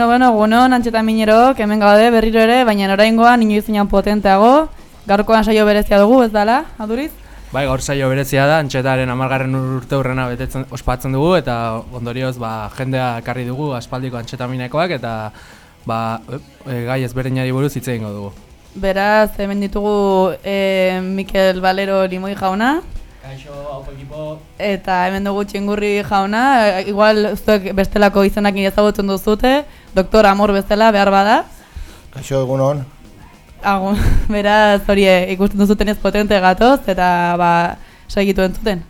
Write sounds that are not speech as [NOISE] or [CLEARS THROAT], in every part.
Bueno, bueno, gunon, antxeta minerok, hemen gaude berriro ere, baina oraingoan inoiz zinan potenteago. Gaurkoan saio berezia dugu, ez dala, aduriz? Bai, gaur saio berezia da, antxetaren amargarren urte hurrena betetzen ospatzen dugu eta ondorioz ba, jendea ekarri dugu aspaldiko antxetaminekoak eta ba, e, gai ezberdinari buruz hitz egingo dugu. Beraz, hemen ditugu e, Mikel Valero Limoi jauna, Kaixo, hau ekipo. eta hemen dugu txingurri jauna, igual zuek bestelako izenak ezagutzen duzute, doktor Amor bezala behar bada. Kaixo egunon. Agun, [LAUGHS] beraz, hori e, ikusten duzuten ez potente gatoz, eta ba, segitu entzuten.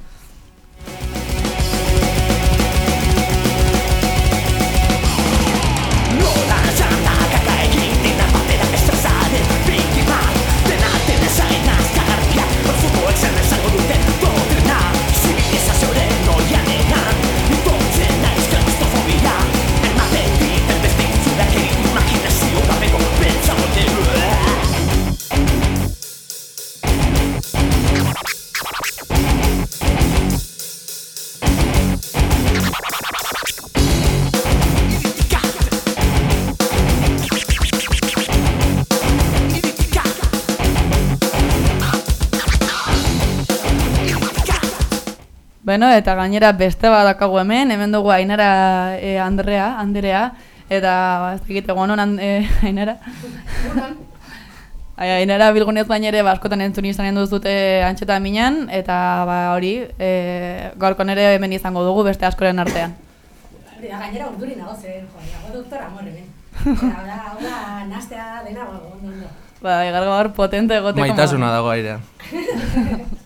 Bueno, eta gainera beste bat dakagu hemen, hemen dugu Ainara e, Andrea, Andrea, eta ba, ez dakit egon honan e, [LAUGHS] Ainara. Ai, Ainara bilgunez baina ere ba, askotan entzun izanen duzute antxeta minan, eta ba, hori, e, gaurkon ere hemen izango dugu beste askoren artean. Hori da, gainera urduri nago zen, jo, nago doktor amor hemen. [LAUGHS] Hau da, hau da, nastea dena bago, ondo, ondo. Ba, gaur gaur potente egoteko. Maitasuna dago airean. [LAUGHS]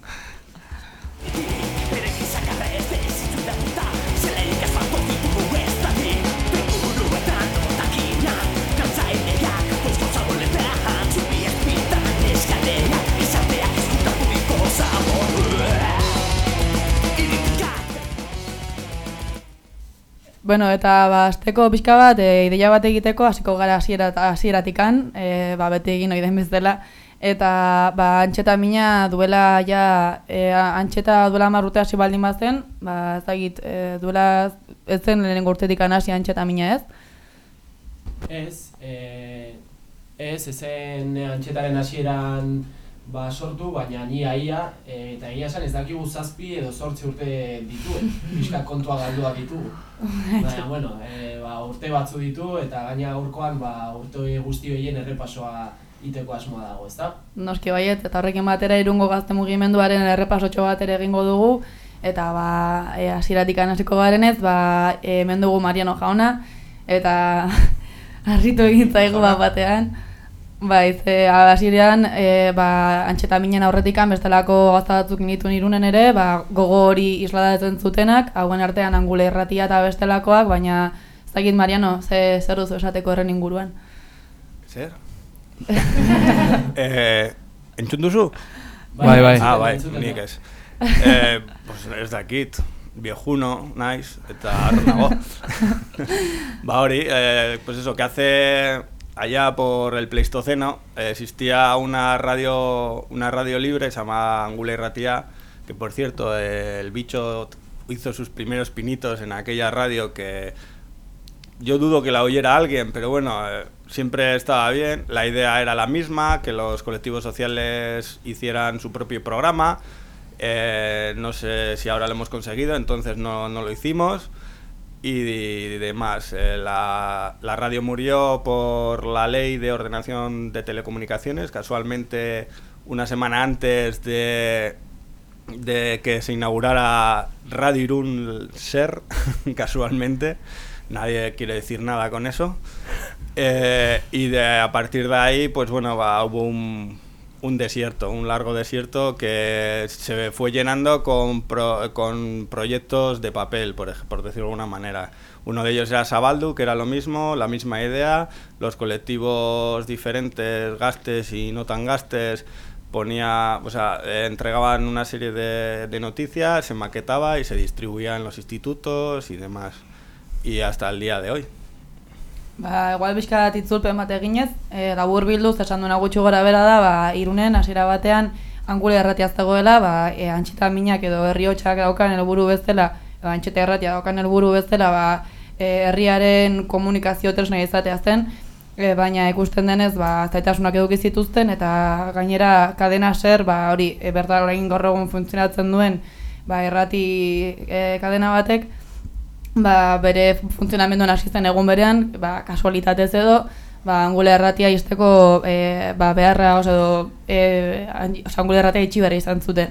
Bueno, eta ba, azteko pixka bat, e, ideia bat egiteko, hasiko gara hasiera hasieratikan, e, ba, beti egin ohi den bezala, eta ba, antxeta mina duela ja, e, antxeta duela marrute hasi baldin bazen, ba, ez dakit, e, duela ez zen lehenengo urtetik hasi antxeta mina ez? Ez, e, ez, ezen antxetaren hasieran ba, sortu, baina ni aia, e, eta egia esan ez dakigu zazpi edo zortzi urte dituen, [LAUGHS] pixka kontua galdua ditugu. Baina, bueno, e, ba, urte batzu ditu, eta gaina gaurkoan ba, urte guzti horien errepasoa iteko asmoa dago, ezta? Noski baiet, eta horrekin batera irungo gazte mugimenduaren errepasotxo bat ere egingo dugu, eta ba, e, hasieratik hasiko garenez, ba, e, hemen dugu Mariano jauna, eta [LAUGHS] harritu egin zaigu bat batean. Bai, ze hasieran e, ba, antxetaminen aurretikan bestelako gazta batzuk nituen irunen ere, ba, gogo hori isladatzen zutenak, hauen artean angule erratia eta bestelakoak, baina ez dakit Mariano, ze zer duzu esateko horren inguruan. Zer? [LAUGHS] eh, entzun duzu? Bai, bai. Ah, bai, nik ez. Eh, pues ez dakit, viejuno, naiz, eta harro nago. [LAUGHS] ba hori, eh, pues eso, que hace allá por el Pleistoceno eh, existía una radio, una radio libre, se llama Angula y Ratía, que por cierto, el bicho hizo sus primeros pinitos en aquella radio que yo dudo que la oyera alguien, pero bueno, eh, siempre estaba bien. La idea era la misma, que los colectivos sociales hicieran su propio programa. Eh, no sé si ahora lo hemos conseguido, entonces no, no lo hicimos. Y, demás. Eh, la, la radio murió por la ley de ordenación de telecomunicaciones, casualmente una semana antes de, de que se inaugurara Radio Irún Ser, [LAUGHS] casualmente. Nadie quiere decir nada con eso. Eh, y de, a partir de ahí, pues bueno, hubo un, un desierto, un largo desierto que se fue llenando con, con proyectos de papel, por, por decirlo de alguna manera. Uno de ellos era Sabaldu, que era lo mismo, la misma idea, los colectivos diferentes, gastes y no tan gastes, ponía, o sea, entregaban una serie de, de noticias, se maquetaba y se distribuía en los institutos y demás. Y hasta el día de hoy. Ba, igual bizka bat itzulpen bat eginez, e, labur bilduz, esan duena gutxi gora bera da, ba, irunen, hasiera batean, angule erratia dagoela, ba, e, antxeta minak edo herri hotxak daukan helburu bezala, edo antxeta erratia daukan helburu bezala, ba, e, herriaren komunikazio tresna izatea zen, e, baina ikusten denez, ba, zaitasunak eduki zituzten, eta gainera kadena ser, ba, hori, e, bertan egin gaur egun funtzionatzen duen, ba, errati e, kadena batek, ba, bere funtzionamenduan hasi zen egun berean, ba, kasualitatez edo, ba, angule erratia izteko e, ba, beharra oso edo, e, an- oso angule erratia itxi behar izan zuten.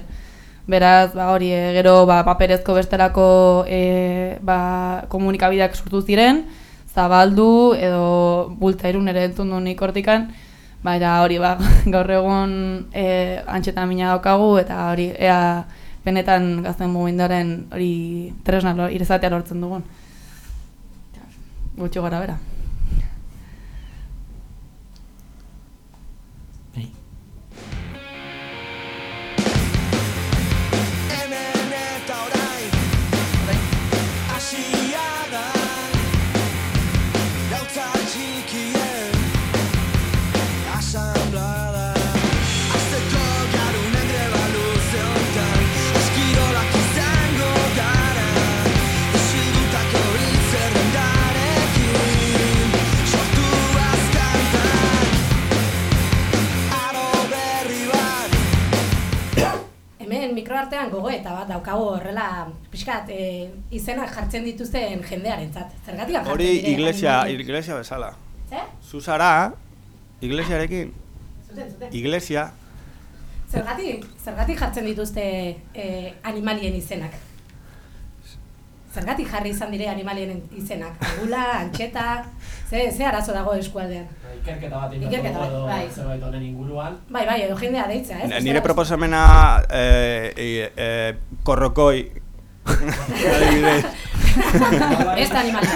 Beraz, ba, hori, e, gero ba, paperezko bestelako e, ba, komunikabideak sortu ziren, zabaldu edo bultza irun ere entzun du nik hortikan, baina hori, ba, [LAUGHS] gaur egun e, antxeta mina daukagu eta hori, ea benetan gazten mugindaren hori tresna lo, irezatea lortzen dugun. Gutxi gara bera. Mikroartean gogoeta bat daukagu horrela pixkat e, izenak jartzen dituzten jendearentzat. Zergatik jartzen Hori iglesia, iglesia bezala. Zer? Zuzara, iglesiarekin, Zuten, zuten. iglesia, Zergatik, zergatik jartzen dituzte e, animalien izenak? Zergatik jarri izan dire animalien izenak? Agula, antxeta, ze, ze arazo dago eskualdean? Ikerketa bat Ikerketa bat, bai. zerbait honen inguruan. Bai, bai, edo jendea deitza, ez? nire proposamena eh, eh, korrokoi, [LAUGHS] adibidez. Ez da animalia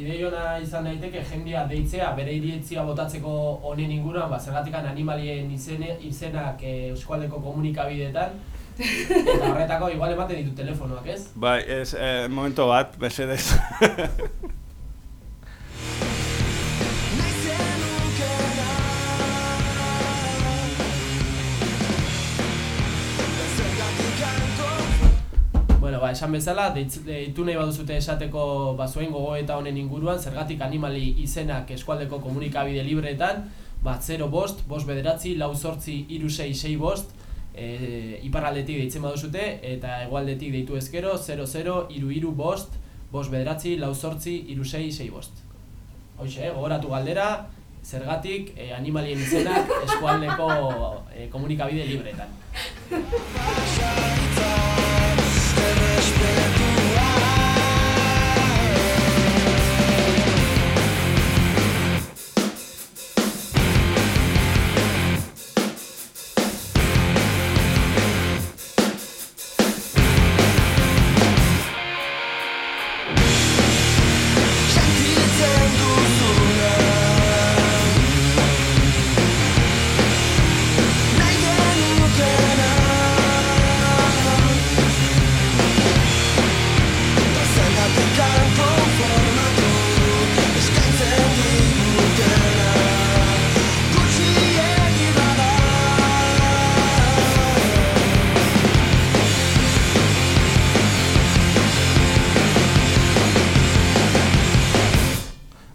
ideiona izan daiteke jendea deitzea bere iritzia botatzeko honen inguruan, ba, zergatikan animalien izene, izenak eh, Euskualdeko komunikabideetan, eta horretako igual ematen ditu telefonoak, ez? Bai, ez, eh, momento bat, mesedez. Bueno, ba, esan bezala, deitu nahi baduzute esateko ba, zuen gogoeta honen inguruan, zergatik animali izenak eskualdeko komunikabide libreetan, ba, 0 bost, bost bederatzi, lau sortzi, iru sei, sei bost, e, iparraldetik deitzen baduzute, eta hegoaldetik deitu ezkero, 00, iru iru bost, bost bederatzi, lau sortzi, iru sei, sei bost. Hoxe, eh, gogoratu galdera, zergatik eh, animalien izenak eskualdeko eh, komunikabide libreetan. [LAUGHS]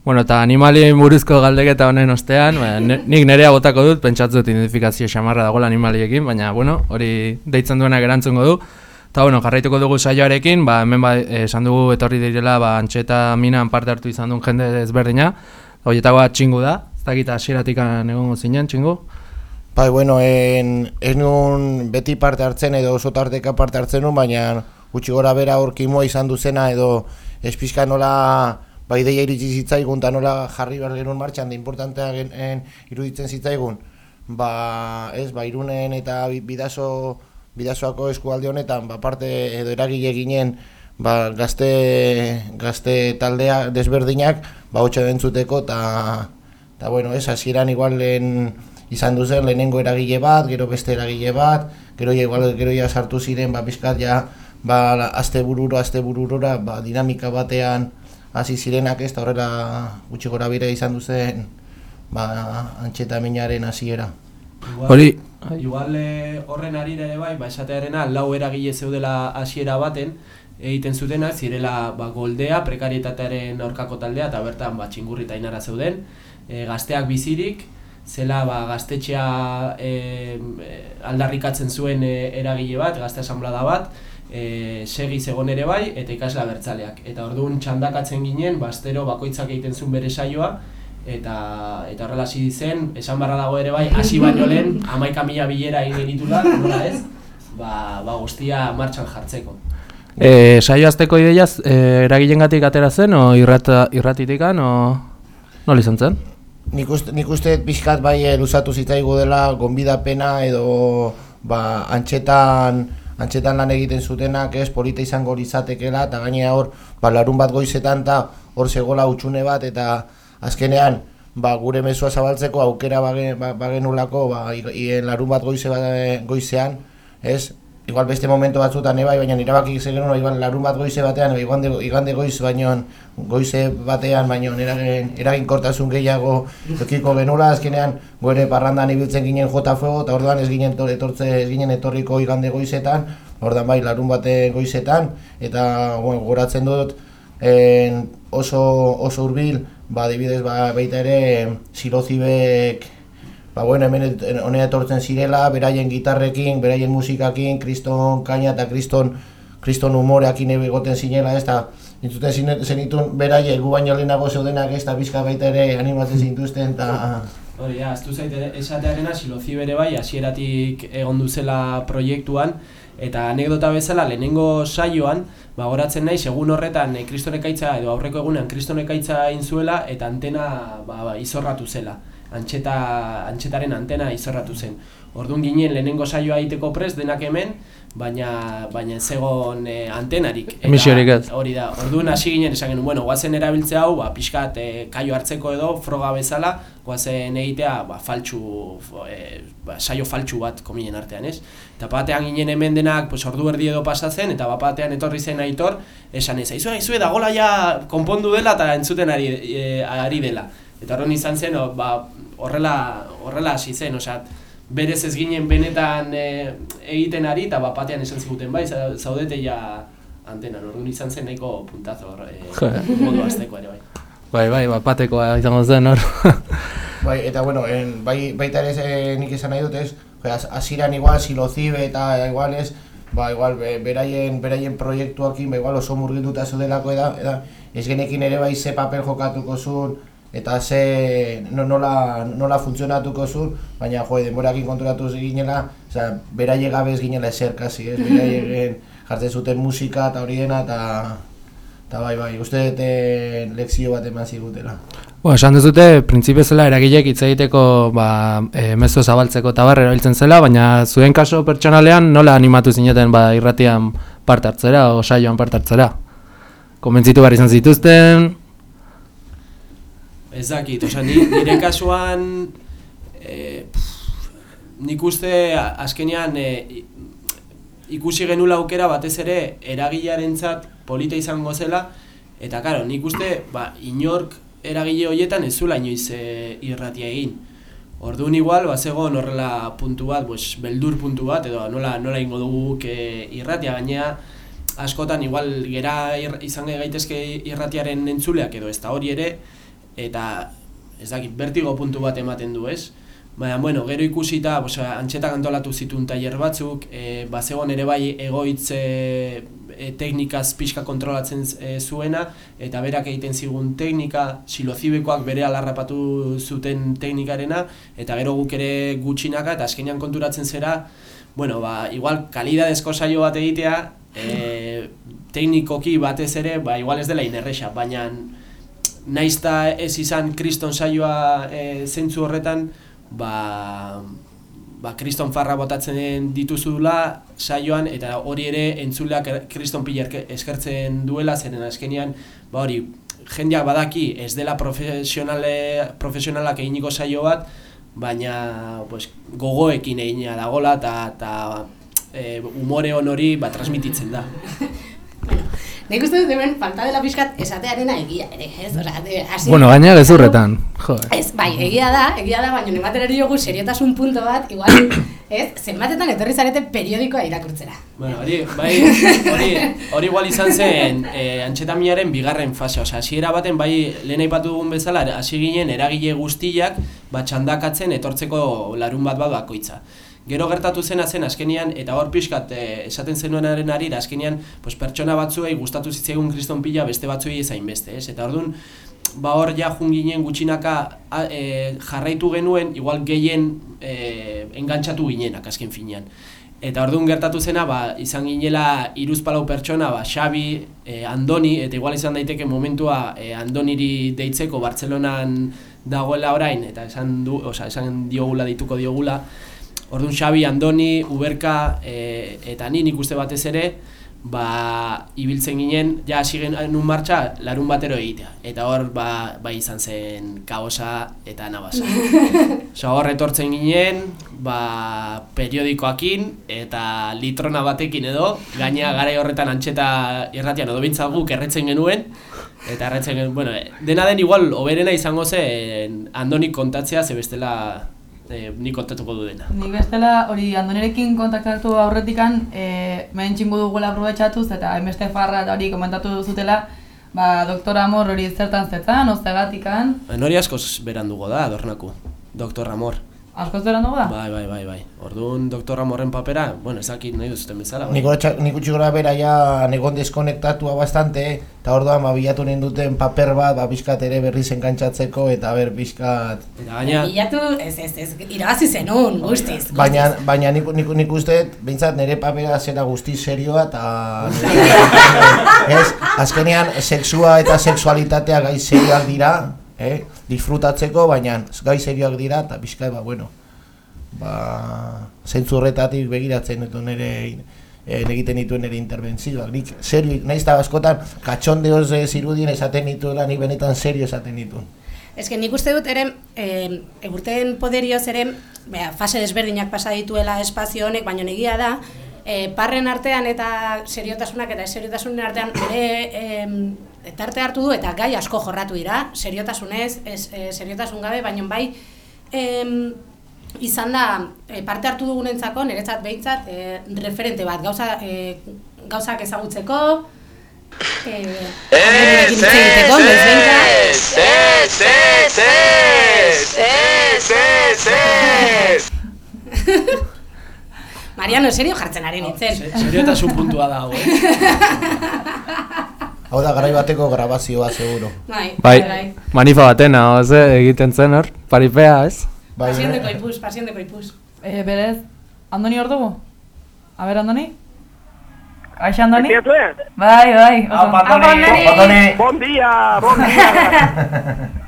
Bueno, eta animalien buruzko galdeketa honen ostean, ba, nik nerea botako dut, pentsatzu dut identifikazio xamarra dagoela animaliekin, baina, bueno, hori deitzen duenak erantzungo du. Eta, bueno, jarraituko dugu saioarekin, ba, hemen ba, esan dugu etorri direla, ba, antxeta minan parte hartu izan duen jende ezberdina. Horietako bat txingu da, ez dakit hasieratik egongo zinen, txingu? Bai, bueno, en, ez nuen beti parte hartzen edo oso tarteka parte hartzen nuen, baina gutxi gora bera horkimoa izan duzena edo ez pixka nola bai ideia iritsi zitzaigun eta nola jarri behar genuen martxan da importantea gen, en, iruditzen zitzaigun. ba, ez, ba, irunen eta bi- bidaso, bidasoako eskualde honetan, ba, parte edo eragile ginen, ba, gazte, gazte taldea desberdinak, ba, hotxe dentzuteko, eta, eta bueno, ez, hasieran igual lehen, izan duzen lehenengo eragile bat, gero beste eragile bat, gero ja, igual, gero ja sartu ziren, ba, pizkat ja, ba, azte bururo, azte bururora, ba, dinamika batean hasi zirenak ez, eta horrela gutxi gora bire izan duzen, ba, antxetaminaren hasiera. Hori- Igual eh, horren arira ere bai, ba, esatearena lau eragile zeudela hasiera baten, egiten zutena, zirela ba, goldea, prekarietatearen aurkako taldea, eta bertan ba, txingurri eta inara zeuden, e, gazteak bizirik, zela ba, gaztetxea e, aldarrikatzen zuen e, eragile bat, gazte asamblada bat, e, segi zegon ere bai, eta ikasla bertzaleak. Eta orduan txandakatzen ginen, bastero bakoitzak egiten zuen bere saioa, eta eta horrela hasi zen, esan barra dago ere bai, hasi baino lehen, [LAUGHS] hamaika mila bilera egin genitula, nola ez? Ba, ba guztia martxan jartzeko. E, saio azteko ideiaz, e, eragilengatik atera zen, o irrata, irratitikan, o nola izan zen? Nik uste, nik uste pixkat bai eh, luzatu zitzaigu dela gonbidapena edo ba, antxetan, antxetan lan egiten zutenak ez polita izango litzatekeela eta gainera hor ba, larun bat goizetan eta hor zegola utxune bat eta azkenean ba, gure mezua zabaltzeko aukera bage- ba- bagenulako ba, larun bat goize, ba- goizean ez Igual beste momento batzutan ebai, baina irabaki zen igual larun bat goize batean, edo igande, igande goiz baino goize batean, baino eragin, eraginkortasun gehiago ekiko genula, azkenean gore parrandan ibiltzen ginen jota fuego, eta orduan ez ginen etor- etortze, ez ginen etorriko igande goizetan, orduan bai larun bate goizetan, eta bueno, goratzen dut en, oso, oso hurbil, ba, adibidez, ba, baita ere, silozibek Ba, bueno, hemen honera etortzen zirela, beraien gitarrekin, beraien musikakin, kriston kaina eta kriston, kriston humoreakin egoten zinela, ez da, entzuten zenitun beraiek gu baino lehenago zeudenak, ez da, bizka baita ere animatzen zintuzten, eta... Hori, ja, aztu zait esatearena silozi bere bai, hasieratik egon duzela proiektuan, eta anekdota bezala lehenengo saioan, ba, goratzen naiz, egun horretan e, kriston ekaitza, edo aurreko egunean kriston ekaitza egin zuela, eta antena ba, ba, izorratu zela. Antxeta, antxetaren antena izorratu zen. Orduan ginen lehenengo saioa egiteko prest denak hemen, baina baina zegon e, antenarik. Eta Emisiorik ez. Hori da. Orduan hasi ginen esan genuen, bueno, guazen erabiltzea hau, ba pixkat e, kaio hartzeko edo froga bezala, guazen egitea ba faltsu fo- e, ba, saio faltsu bat kominen artean, ez? Eta batean ginen hemen denak, pues ordu erdi edo pasatzen eta bat batean etorri zen Aitor, esan ez, aizu, aizu, dagola ja konpondu dela eta entzuten ari, e, ari dela. Eta horren izan zen, o, ba, horrela, horrela hasi zen, osea, berez ez ginen benetan e, egiten ari eta bat batean esan ziguten, bai, za- zaudete ja antenan, orduan izan zen nahiko puntazo hor, [LAUGHS] e, modu azteko ere bai. Bai, bai, bat batekoa izango zen hor. [LAUGHS] Bai, eta bueno, en, bai, baita ere eh, nik esan nahi dut ez, jo, az- hasieran igual silozibe eta igual ez, ba, igual be, beraien, beraien proiektuakin, ba, igual oso murgilduta zeudelako eda, eda, ez genekin ere bai ze papel jokatuko zuen, eta ze no, nola, nola funtzionatuko zuen, baina jo, denborakin konturatu ginela, osea, beraiek gabe ez ginela ezer kasi, ez, [LAUGHS] beraiek jartzen zuten musika eta hori dena, eta eta bai, bai, uste dut eh, lekzio bat eman zigutela. Bo, esan duzute, printzipio zela eragileek hitz egiteko ba, e, mezu zabaltzeko eta barra erabiltzen zela, baina zuen kaso pertsonalean nola animatu zineten ba, irratian parte hartzera, o saioan parte hartzera? Konbentzitu behar izan zituzten, Ez dakit, ni, nire kasuan, e, nik uste azkenean e, ikusi genula aukera batez ere eragilearentzat polita izango zela, eta karo, nik uste, ba, inork eragile horietan ez zula inoiz e, irratia egin. Orduan igual, ba, zegoen horrela puntu bat, pues, beldur puntu bat, edo nola, nola ingo dugu e, irratia, gainea, askotan igual gera ir, izan gaitezke irratiaren entzuleak edo ez da hori ere, eta ez dakit, bertigo puntu bat ematen du, ez? Baina, bueno, gero ikusita, pues, antxetak antolatu zituen tailer batzuk, e, bazegon ere bai egoitz e, e, teknikaz pixka kontrolatzen e, zuena, eta berak egiten zigun teknika, silozibekoak bere alarrapatu zuten teknikarena, eta gero guk ere gutxinaka, eta azkenean konturatzen zera, bueno, ba, igual kalidadezko saio bat egitea, e, teknikoki batez ere, ba, igual ez dela inerrexa, baina naizta ez izan kriston saioa e, zentzu horretan, ba, ba kriston farra botatzen dituzula saioan eta hori ere entzuleak kriston pila eskertzen duela zeren azkenean ba hori jendeak badaki ez dela profesionale, profesionalak eginiko saio bat baina pues, gogoekin egina dagola eta e, umore on hori ba, transmititzen da. [LAUGHS] Nik uste dut hemen falta dela pixkat esatearena egia ere, ez? Ora, de, hasi- Bueno, gaina gezurretan, jo. Ez, bai, egia da, egia da, baina ematen ari dugu seriotasun punto bat, igual, [COUGHS] ez, zenbatetan etorri zarete periodikoa irakurtzera. Bueno, hori, bai, hori, hori igual izan zen e, antxetamiaren bigarren fase, osea, hasiera baten bai lehen aipatu dugun bezala, hasi ginen eragile guztiak ba txandakatzen etortzeko larun bat bat bakoitza. Gero gertatu zena zen azkenian, eta hor pixkat e, esaten zenuenaren arira, azkenian pues, pertsona batzuei gustatu zitzaigun kriston pila beste batzuei ezain beste, ez? Eta orduan, ba hor ja jun ginen gutxinaka a, e, jarraitu genuen, igual gehien e, engantxatu ginenak azken finean. Eta orduan gertatu zena, ba, izan ginela iruzpalau pertsona, ba, Xabi, e, Andoni, eta igual izan daiteke momentua e, Andoniri deitzeko Bartzelonan dagoela orain, eta esan, du, osea, esan diogula, dituko diogula. Orduan Xabi, Andoni, Uberka e, eta ni nik uste batez ere, ba, ibiltzen ginen, ja hasi genuen martxa larun batero egitea. Eta hor, ba, ba izan zen kaosa eta nabasa. [LAUGHS] Osa hor etortzen ginen, ba, periodikoakin eta litrona batekin edo, gaina garai horretan antxeta irratian edo bintzat guk erretzen genuen, eta erretzen genuen, bueno, dena den igual oberena izango zen Andoni kontatzea, ze bestela e, nik kontatuko du dena. Nik bestela hori Andonirekin kontaktatu aurretikan, e, mehen txingu dugula aprobetxatuz eta hainbeste farra eta hori komentatu duzutela, ba, doktor Amor hori zertan zetzan, ozegatikan, Nori askoz berandugo da, adornaku, Doktor Amor. Askoz berandu da? Bai, bai, bai, bai. Orduan Doktor Amorren papera, bueno, ez dakit nahi duzuten bezala. bai. Niko, nik utxi gora bera ja negon deskonektatua bastante, eta orduan ba, bilatu ninduten paper bat, ba, pixkat ere berriz enkantzatzeko, eta ber, pixkat... Eta gaina, Bilatu, ez, ez, ez, irabazi zenun, guztiz. Baina, baina nik, nik, nik uste, behintzat nire papera zera guzti serioa, eta... [LAUGHS] ez, azkenean, sexua eta sexualitatea gai serioak dira, eh? disfrutatzeko, baina gai serioak dira, eta pixkat, ba, bueno, ba, zentzu horretatik begiratzen dut nire eh, egiten dituen nire interbentzioak. Nik serio, nahiz eta askotan katxondeoz eh, zirudien esaten dituela, nik benetan serio esaten dituen. Ez que nik uste dut ere, e, egurten poderioz ere, bea, fase desberdinak pasa dituela espazio honek, baina egia da, e, parren artean eta seriotasunak eta ez seriotasunen artean ere tarte hartu du eta gai asko jorratu dira, seriotasunez, ez, e, seriotasun gabe, baina bai, em, izan da, e, parte hartu dugunentzako, niretzat behintzat, e, referente bat, gauza, e, gauzak ezagutzeko, e, ez, ez, ez, Ez, ez, ez, ez, ez, ez. [LAUGHS] Mariano, serio jartzen ari nintzen. se- seriotasun puntua da, hau, eh? [LAUGHS] Hau da, garai bateko grabazioa, seguro. Bai, Bai, manifa batena, oze, egiten zen hor, paripea, ez? Bai, Pasiendeko ipus, pasiendeko ipus. E, berez, Andoni hor dugu? A ber, Andoni? Aixa, Andoni? Andoni? Bai, bai. Apa, Andoni. Apa, Andoni! Bon dia, bon dia.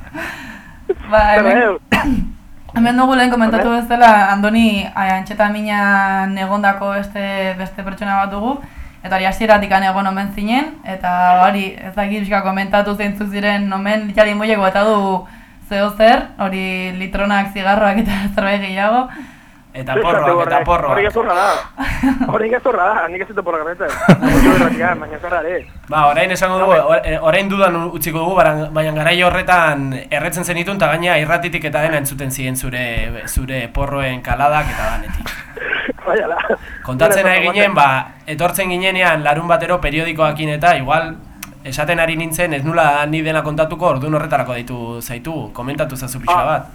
[LAUGHS] Ba, hemen, Zer, [COUGHS] hemen dugu lehen komentatu bezala, Andoni antxeta minan egondako beste, beste pertsona bat dugu, eta hori hasieratik egon omen zinen, eta hori ez dakit pixka komentatu zeintzuk ziren omen litxari moiek eta du zeo zer, hori litronak, zigarroak eta [LAUGHS] zerbait gehiago. Eta porroak, eta Hori porroak. gezurra da. [LAUGHS] Hori gezurra da, nik ez dut porra garretzen. [LAUGHS] Baina zerra ere. Ba, orain esango dugu, eh, orain dudan utziko dugu, baina, baina garai horretan erretzen zenitun, eta gaina irratitik eta dena entzuten ziren zure, zure porroen kaladak eta danetik. Baiala. [LAUGHS] Kontatzen ari ginen, ba, etortzen ginenean larun batero periodikoakin eta igual esaten ari nintzen ez nula ni dena kontatuko ordun horretarako deitu zaitu, komentatu zazu pixka Ah. bat.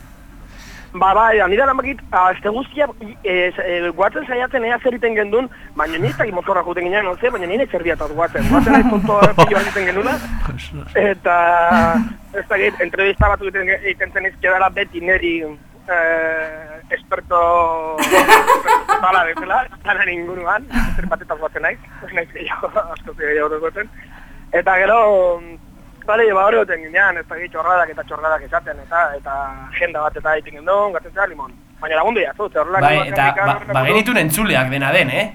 Ba, bai, nire lan bakit, azte guztia, e, e, guatzen saiatzen ea zer iten gendun, baina nire ez dakit motorra juten ginen, no ze, baina nire zerbiataz guatzen. Guatzen ez tonto [LAUGHS] pillo bat egiten genuna, eta ez dakit, entrevista bat egiten, zen izkedara beti niri eh, esperto totala bezala, zanen inguruan, zer batetaz guatzen naiz, naiz gehiago, asko gehiago guatzen. Eta gero, Bale, ba hori goten ginean, ez dakit txorradak eta txorradak esaten, eta eta agenda bat eta egiten gendun, gazetzea limon. Baina lagundu ya, zu, zerrolak... Bai, eta ba, ba genitun entzuleak dena den, eh?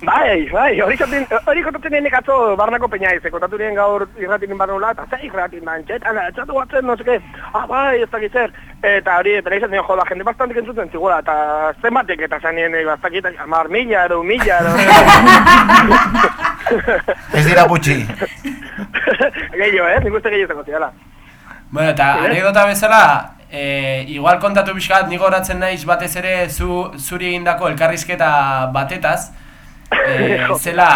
Bai, bai, hori zaten, hori kontatzen nien atzo barnako peña izan, kontatu nien gaur irratin barnola, eta ze irratin da, entxetan, etxatu batzen, no seke, ah, bai, ez dakit zer, eta hori, eta nahi zaten, joda, jende bastantik entzuten zigula, eta zenbatek, eta zan nien, bastakit, amar mila, edo, mila, edo, Ez dira gutxi. [LAUGHS] gehiago, eh, nik uste gehiago ziala. Bueno, eta anekdota bezala, e, igual kontatu pixkat, nigo horatzen naiz batez ere zu, zuri egindako elkarrizketa batetaz, [LAUGHS] e, zela,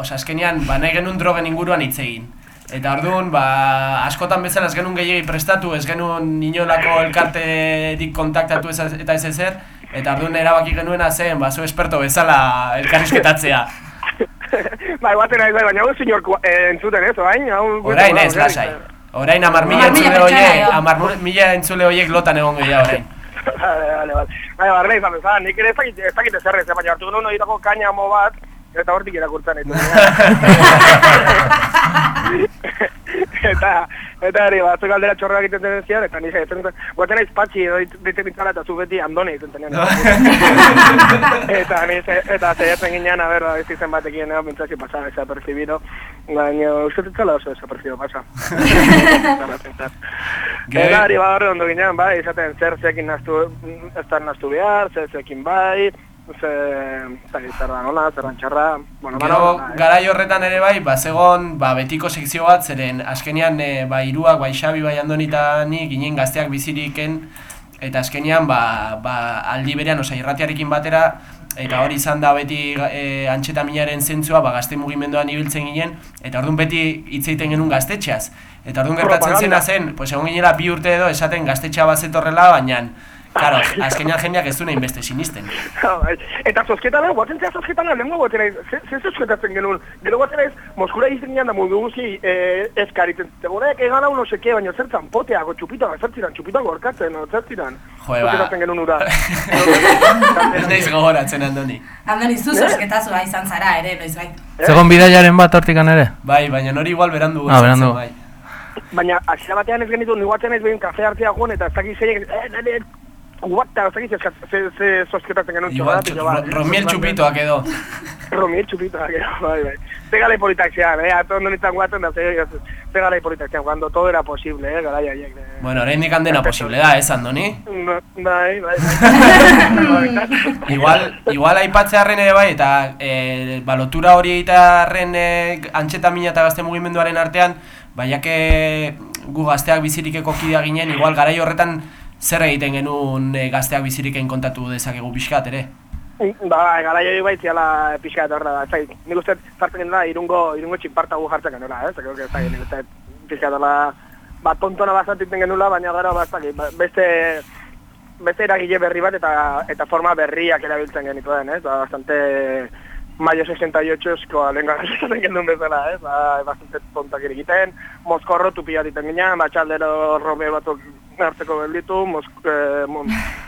oza, azkenean, ba, nahi genuen drogen inguruan hitz egin. Eta orduan, ba, askotan bezala ez genuen gehiagi prestatu, ez genuen inolako elkarterik kontaktatu ez, eta ez ezer, eta orduan erabaki genuena zen, ba, zu esperto bezala elkarrizketatzea. bai, baten nahi, bai, baina hau zinor eh, entzuten ez, orain, hau... Orain ez, lasai. Orain amar mila entzule horiek, amar mila entzule horiek lotan egon gehiago orain. [LAUGHS] Vale, vale, vale. Bai, barne izan bezala, nik ere ez dakit, ez ez, baina hartu genuen horietako kainamo bat, eta hortik irakurtzen eta, eta aldera txorra egiten zian, eta nire, ez zen, guaten naiz patxi eta zu beti andone tenean. eta nire, eta ginean, a ber, ez izen batekin, eh, mintzasi pasa desapercibido, baina uste zitzala oso desapercibido pasa. [LAUGHS] Eta hori, ba, horre ondo ginean, bai, izaten zer zekin naztu, ez da naztu behar, zer zekin bai, ze, zer dan ona, zer txarra, bueno, Gero, bana, garai horretan ere bai, ba, zegon, ba, betiko sekzio bat, zeren azkenean, e, ba, iruak, bai Xabi, bai Andoni eta ni, ginen gazteak biziriken, eta azkenean, ba, ba, aldi berean, osa, irratiarekin batera, eta hori izan da beti e, antxetaminaren zentzua, ba, gazte mugimenduan ibiltzen ginen, eta orduan beti hitz egiten genuen gaztetxeaz. Eta orduan gertatzen zena zen, pues egon ginela bi urte edo esaten gaztetxea bazetorrela, baina, Claro, azkenean jendeak ez duen hainbeste sinisten. Bai. [LAUGHS] Eta zozketan, eh, guatzen zea zozketan, lehenko guatzen naiz, ze ze zozketatzen genuen, gero guatzen naiz, Moskura izten ginen da mundu guzi eh, eskaritzen, zegoenak egan hau no seke, baina zertzan poteago, txupita, zertziran, txupita gorkatzen, no, zertziran. Jo, ba. Zozketatzen genuen ura. [LAUGHS] Ez naiz gogoratzen, Andoni. Andoni, zu zosketazua izan zara ere, noiz bai. Zegon bidaiaren bat hortikan ere? Bai, baina hori igual berandu Ah, gozatzen, berandu. bai. Baina, hasiera batean ez genitu, niguatzen ez behin kafe hartzea joan, eta ez dakit zeiek, eh, guatta, ez dakit ze, ze, ze zozketatzen genuen Igual, txokolate, ro- bat. romiel txupitoak edo. Romiel txupitoak, eh, bai, bai. Ze gara politak zean, eh, ato ondo nintzen guatzen da, ze, ze gara politak zean, cuando todo era posible, eh, gara jaiek. Eh. Bueno, oraindik handena posible da, ez, Andoni? Bai, bai, bai. Igual, igual aipatzearren ere bai, eta e, balotura hori egitearren e, antxetamina eta gazte mugimenduaren artean, baiake gu gazteak bizirikeko kidea ginen, igual garai horretan zer egiten genuen e, gazteak biziriken kontatu dezakegu pixkat ere. Ba, gara jai bai ziala pixka eta horra da, ez dakit. Nik uste zartzen genuen da, irungo, irungo txinpartagu jartzen genuela, eh? Zekero, ez dakit, nik uste pixka dela, ba, tontona iten genuela, baina gara, ba, ez ba, beste, beste eragile berri bat eta eta forma berriak erabiltzen genituen, ez? Ba, bastante maio 68 esko lehen gara esaten genuen bezala, ez? Ba, bastante tontak egiten, mozkorro tupia diten ginen, batxaldero robe batzuk hartzeko gelditu, moz, eh, mo-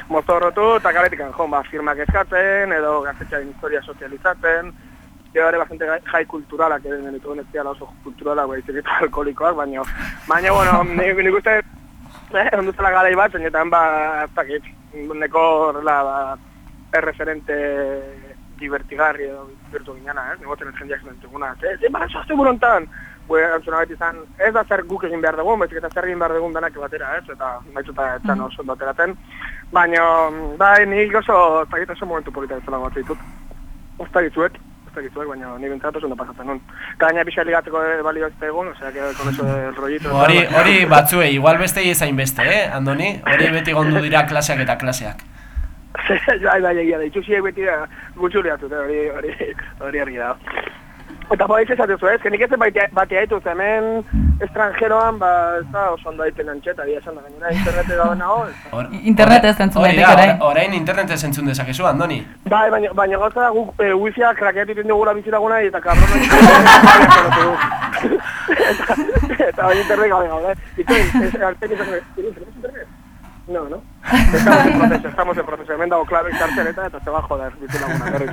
mozorrotu, eta garetik jo, ba, firmak eskatzen, edo gaztetxearen historia sozializatzen, Gero ere bastante jai kulturalak genituen ez diala oso kulturalak, baizik eta alkoholikoak, baina, baina, bueno, nik, nik uste, eh, ondo zela garai bat, zeinetan, ba, ez dakit, neko, horrela, ba, erreferente divertigarri edo birtu ginana, ez? Negotzen ez jendeak zen duguna, ze, ze, bara, zoazte antzuna beti izan, ez da zer guk egin behar dugun, baizik eta zer egin behar dugun denak batera, ez? Eta nahizuta etxan oso ondo ateratzen. Baina, bai, nik oso, ez dakit oso momentu polita ez zela bat ditut. Ez dakit zuek, ez dakit zuek, baina ni bintzat oso ondo pasatzen nun. Gaina pixa ligatzeko eh, balio ez egun, osea, que con eso del rollito... eta- Hori, hori batzuei, igual beste ezain beste, eh, Andoni? Hori beti gondu dira klaseak eta klaseak. [LAUGHS] bai, bai, egia da, itxusiek beti da gutxuriatut, eh, hori, hori, hori argi da. Eta bai, ez esatu ez, que nik ez batea haitu hemen estrangeroan, ba, ez da oso ondo aipen antxeta, dia esan da gainera, internete da nago, ez Internet ez entzun da, orain. or- orain internetez entzun dezakezu, Andoni. Bai, baina, baina gauza da guk e, wifia krakeatu iten dugula bizitaguna eta kabrona eta, eta baina internet gabe gaude. Ituen, ez, artean izan, internet? No, no. Estamos en proceso, [LAUGHS] estamos en proceso. Hemen dago klabe sartzen eta eta se va a joder, ditu laguna, berriz.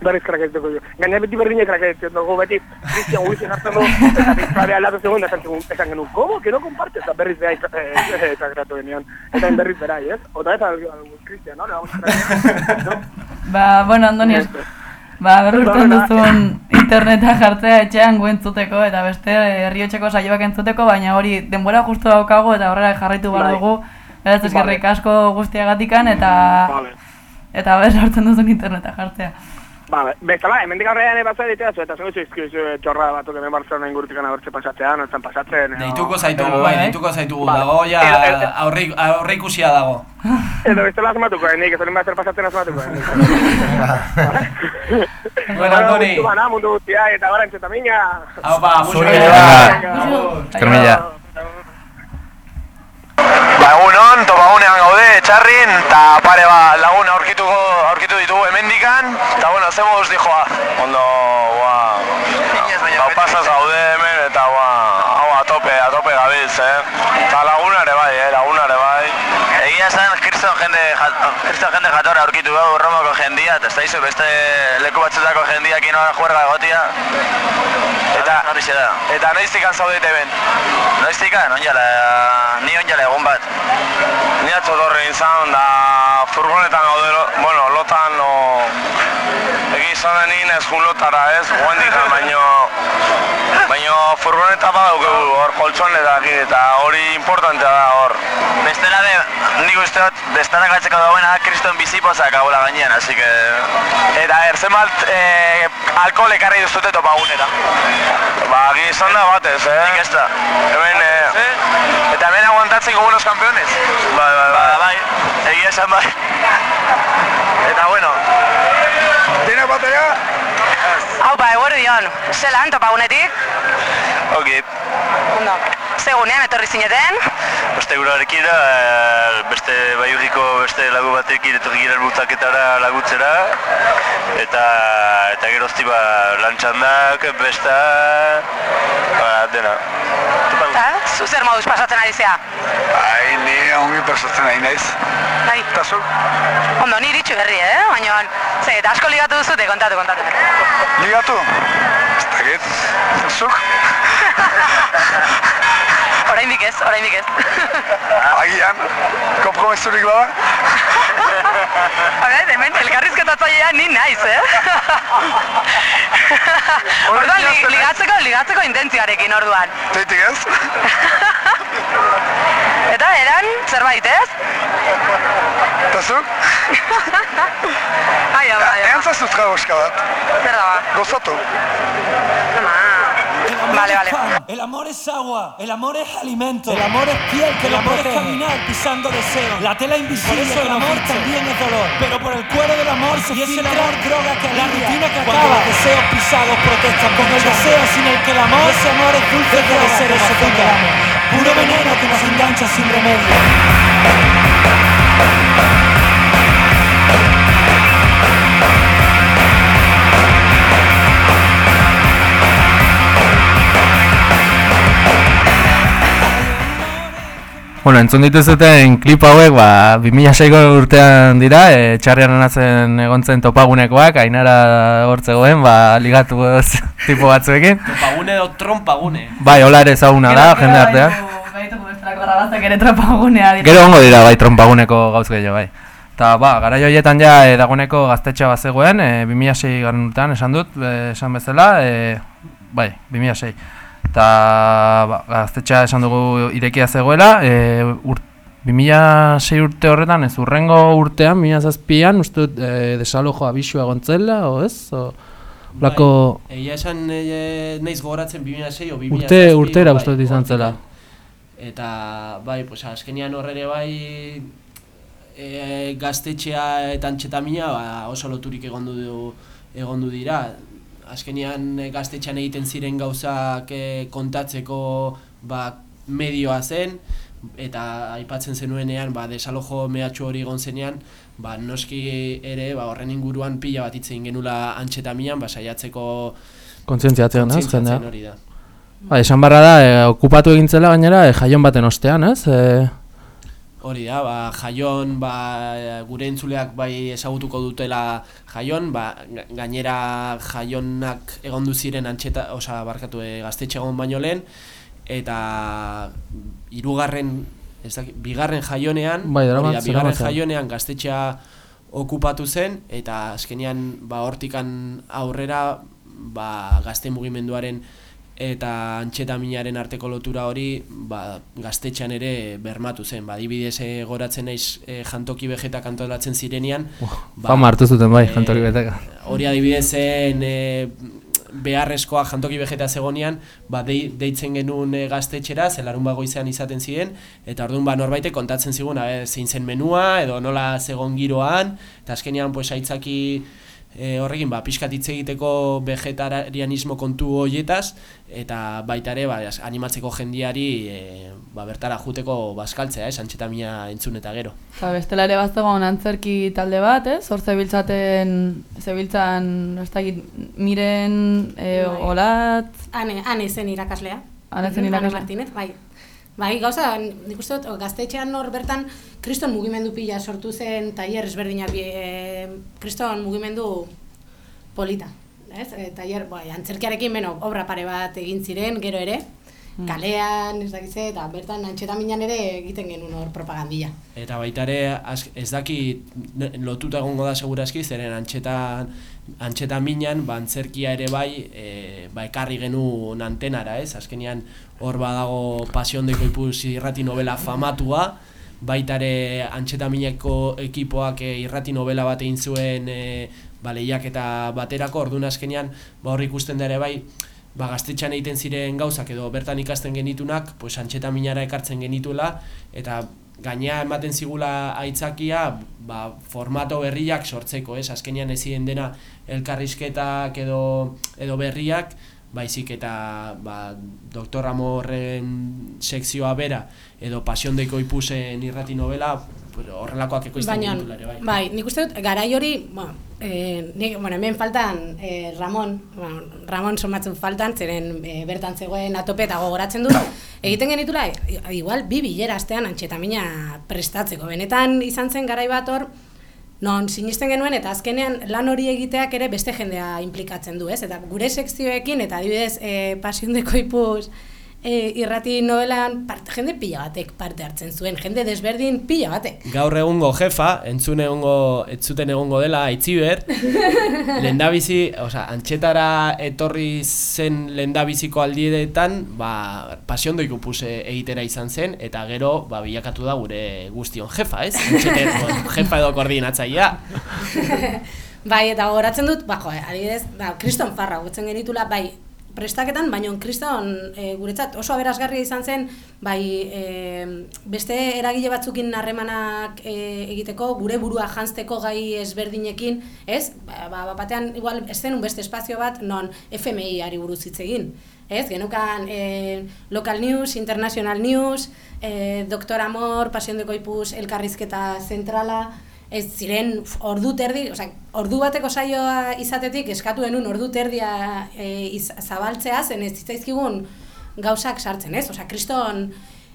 Berriz kraketuko jo. Gaina beti berdine kraketzen dugu beti. Cristian Wilson [LAUGHS] hartzen du, eta bizklabe aldatu segun, esan segun, esan genuen, ¿cómo? Que no compartes? Eta berriz behai kraketu genian. Eta en berriz berai, ez? Ota ez al Cristian, no? Le vamos a? Ba, bueno, Andoni, ba, berrurten duzun interneta jartzea etxean gu entzuteko eta beste herriotxeko saioak entzuteko, baina hori denbora justu daukagu eta horrela jarraitu behar Bai. dugu. Beraz, eskerrik asko guztiagatikan eta Vale. eta ber sortzen duzun interneta jartzea. Vale, bestela, hemendik aurrean ere batza ditea zu, eta zengo izkrizu txorra batuk hemen Barcelona ingurutikan abertze pasatzean, etzen pasatzen. edo- Deituko zaitugu, bai, deituko zaitugu. Vale. Dago ja aurre, aurre ikusia dago. [LAUGHS] Edo bestela asmatuko, eh, nik ez hori zer pasatzen asmatuko. eh, nik. [LAUGHS] Bueno, Andoni. Mundu guztia, eta gara entzetamina. Hau ba, musu Zure Ba, egunon, topagunean gaude, txarrin, eta pare ba, lagun aurkituko, aurkitu ditugu hemendikan, eta bueno, ze moduz dijoa? Ondo, ba, ba, pasaz gaude hemen, eta ba, hau atope, atope gabiz, eh? Eta lagunare bai, eh, lagunare bai. Egia esan, kriston jende, kriston jende jatorra aurkitu gau, Romako jendia, eta ez da izu beste leku batzutako jendiak inoa juerga egotia. Eta, eta noiztikan zaudete ben? Noiztikan, onjala, ni onjala egun bat. Ni atzo dorre izan, da furgonetan gaude, bueno, lotan, o... Egi izan denin ez jun lotara ez, guen dikan, baino... Baino furgoneta badaukegu hor koltsonetak eta hori importantea da hor. Bestela be, nik uste dut, bestanak atzeko dagoena kriston bizipozak gaula gainean, así que... Eta er, zenbat eh, alkohol ekarri duzute topagunera? Ba, agi izan da batez, eh? Nik ez da. Hemen, eh... Eta hemen aguantatzeko buenos campeones? Bai, bai, bai. Ba, bai, egia esan bai. Eta bueno... Tiene bateria? Hau ba, eguerdi dion, zelan topagunetik? Ok. Ondo. Zegunean etorri zineten? Beste gurarekin da, eh, beste baiurriko beste lagu batekin etorri giren bultzaketara lagutzera eta eta gerozti ba lantxandak, besta, ba, dena. Eta, zu zer moduz pasatzen ari zea? Bai, ni ongi pasatzen ari naiz. Bai. Eta zu? Ondo, ni iritsu berri, eh? Baina, ze, eta asko ligatu duzute, kontatu, kontatu. Ligatu? Ez dakit. Zuk? [LAUGHS] Oraindik ez, oraindik ez. [LAUGHS] Agian, kompromesurik bada? Hora, hemen elkarrizketatzailea ni naiz, eh? [LAUGHS] orduan, li, ligatzeko, ligatzeko intentzioarekin orduan. Teitik ez? [LAUGHS] Eta eran, zerbait, ez? Eta zuk? Ai, ama, ai, ama. Eantza boska bat. Zer da, ba? Gozatu. Vale, vale. El amor es agua, el amor es alimento, el amor es piel, que el amor es caminar pisando deseo. La tela invisible, por eso el amor también es dolor. Pero por el cuero del amor se y es el amor droga que la rutina que acaba. Los deseos pisados protestan con el deseo sin el que el amor, ese amor es dulce debe ser ese azúcar. Puro veneno que nos engancha sin remedio. Bueno, entzun dituzuten klip hauek, ba, 2006ko urtean dira, e, txarrian anatzen egontzen topagunekoak, ainara hortzegoen, ba, ligatu [LAUGHS] tipo batzuekin. Topagune edo trompagune. Bai, hola ere ezaguna da, jende artean. Gero ongo dira, bai, trompaguneko gauz gehiago, bai. Eta, ba, gara joietan ja, e, dagoeneko gaztetxea bat zegoen, e, 2006 garen urtean, esan dut, e, esan bezala, e, bai, 2006. Eta, ba, gaztetxea esan dugu irekia zegoela, e, ur, 2006 urte horretan, ez urrengo urtean, 2006an, uste dut, e, desalojo abisua gontzela, o ez? O, Lako, Bai, egia esan e, naiz gogoratzen 2006 o 2006 urte, urtera uste dut izan zela. Eta bai, pues azkenian horrere bai e, gaztetxea eta antxetamina ba, oso loturik egondu du, egondu dira. Azkenian e, gaztetxean egiten ziren gauzak e, kontatzeko ba, medioa zen eta aipatzen zenuenean ba, desalojo mehatxu hori egon zenean ba, noski ere ba, horren inguruan pila bat hitz egin genula antxetamian ba, saiatzeko kontzientziatzen, ez, jendea. hori da. Ba, esan barra da, e, okupatu egin zela gainera, e, jaion baten ostean, ez? E, Hori da, ba, jaion, ba, gure entzuleak bai ezagutuko dutela jaion, ba, ga- gainera jaionak egondu ziren antxeta, osa, barkatu e, gaztetxe egon baino lehen, eta hirugarren, ez dakit, bigarren jaionean, Bai, daramat- da, bigarren jaionean gaztetxea okupatu zen, eta azkenean, ba, hortikan aurrera, ba, gazte mugimenduaren eta antxetaminaren arteko lotura hori ba, gaztetxean ere bermatu zen. Ba, adibidez eh, goratzen naiz eh, jantoki begetak antolatzen zirenean. ba, Fama hartu zuten bai, eh, jantoki beteka. Hori adibidez zen eh, beharrezkoa jantoki vegeta zegonean, ba, dei, deitzen genuen e, gaztetxera, zelarun bagoizean izaten ziren, eta orduan ba, norbaitek kontatzen zigun, abe, zein zen menua, edo nola zegon giroan, eta azkenean pues, aitzaki e, horrekin ba, pixkat hitz egiteko vegetarianismo kontu hoietaz, eta baita ere ba, animatzeko jendiari e, ba, bertara juteko baskaltzea, eh, antxetamina entzun eta gero. Eta bestela ere baztegoen antzerki talde bat, ez? Hor zebiltzaten, zebiltzan, ez dakit, miren, e, Bai. olatz... Ane, ane zen irakaslea. Ane zen irakaslea. Martínez, bai. Bai, gauza, nik uste dut, gaztetxean hor bertan kriston mugimendu pila sortu zen tailer ezberdinak e, kriston mugimendu polita. Ez? E, tailer, bai, antzerkiarekin beno, obra pare bat egin ziren, gero ere, kalean, ez dakize, eta bertan antxetaminan ere egiten genuen hor propagandilla. Eta baita ere, ez daki lotuta egongo da segurazki, zeren antxetan, antxetan minan, ba, antzerkia ere bai, e, ba, ekarri genuen antenara, ez? Azkenean hor badago pasion deiko ipuz irrati novela famatua, baita ere antxetan mineko ekipoak e, irrati novela bat egin zuen e, ba, lehiaketa baterako, orduan azkenean, ba, hor ikusten da ere bai, ba, gaztetxean egiten ziren gauzak edo bertan ikasten genitunak, pues antxeta minara ekartzen genituela, eta gainea ematen zigula aitzakia ba, formato berriak sortzeko, ez? Azkenean ez ziren dena elkarrizketak edo, edo berriak, baizik eta ba, Dr. Amorren sekzioa bera edo Pasion deiko ipusen irrati novela horrelakoak ekoizten Baina, genitula ere bai. bai, nik uste dut, garai hori, bueno, eh, nik, bueno, hemen faltan eh, Ramon, bueno, Ramon somatzen faltan, zeren eh, bertan zegoen atope eta gogoratzen dut, egiten genitula, igual, bi bilera astean antxetamina prestatzeko. Benetan izan zen garai bat hor, non sinisten genuen eta azkenean lan hori egiteak ere beste jendea implikatzen du, ez? Eta gure sekzioekin eta adibidez eh, pasiondeko ipuz eh, irrati novelan parte, jende pila batek parte hartzen zuen, jende desberdin pila batek. Gaur egungo jefa, entzun egongo, ez zuten egongo dela Aitziber, [LAUGHS] lendabizi, osea, antxetara etorri zen lendabiziko aldietan, ba, pasion doiku puse egitera izan zen, eta gero, ba, bilakatu da gure guztion jefa, ez? Antxeten, [LAUGHS] jefa edo koordinatzailea. [LAUGHS] Bai, eta gogoratzen dut, ba, jo, adibidez, ba, kriston farra gutzen genitula, bai, prestaketan, baina kriston e, guretzat oso aberasgarria izan zen, bai, e, beste eragile batzukin harremanak e, egiteko, gure burua jantzteko gai ezberdinekin, ez? Ba, ba, batean, igual, ez zenun beste espazio bat, non FMI ari buruz hitz egin. Ez, genukan e, local news, international news, e, Doktor Amor, Pasión de Koipus, elkarrizketa zentrala, ez ziren ordu terdi, osea, ordu bateko saioa izatetik eskatu genuen ordu terdia e, iz, zabaltzea zen ez zitzaizkigun gauzak sartzen, ez? Osea, kriston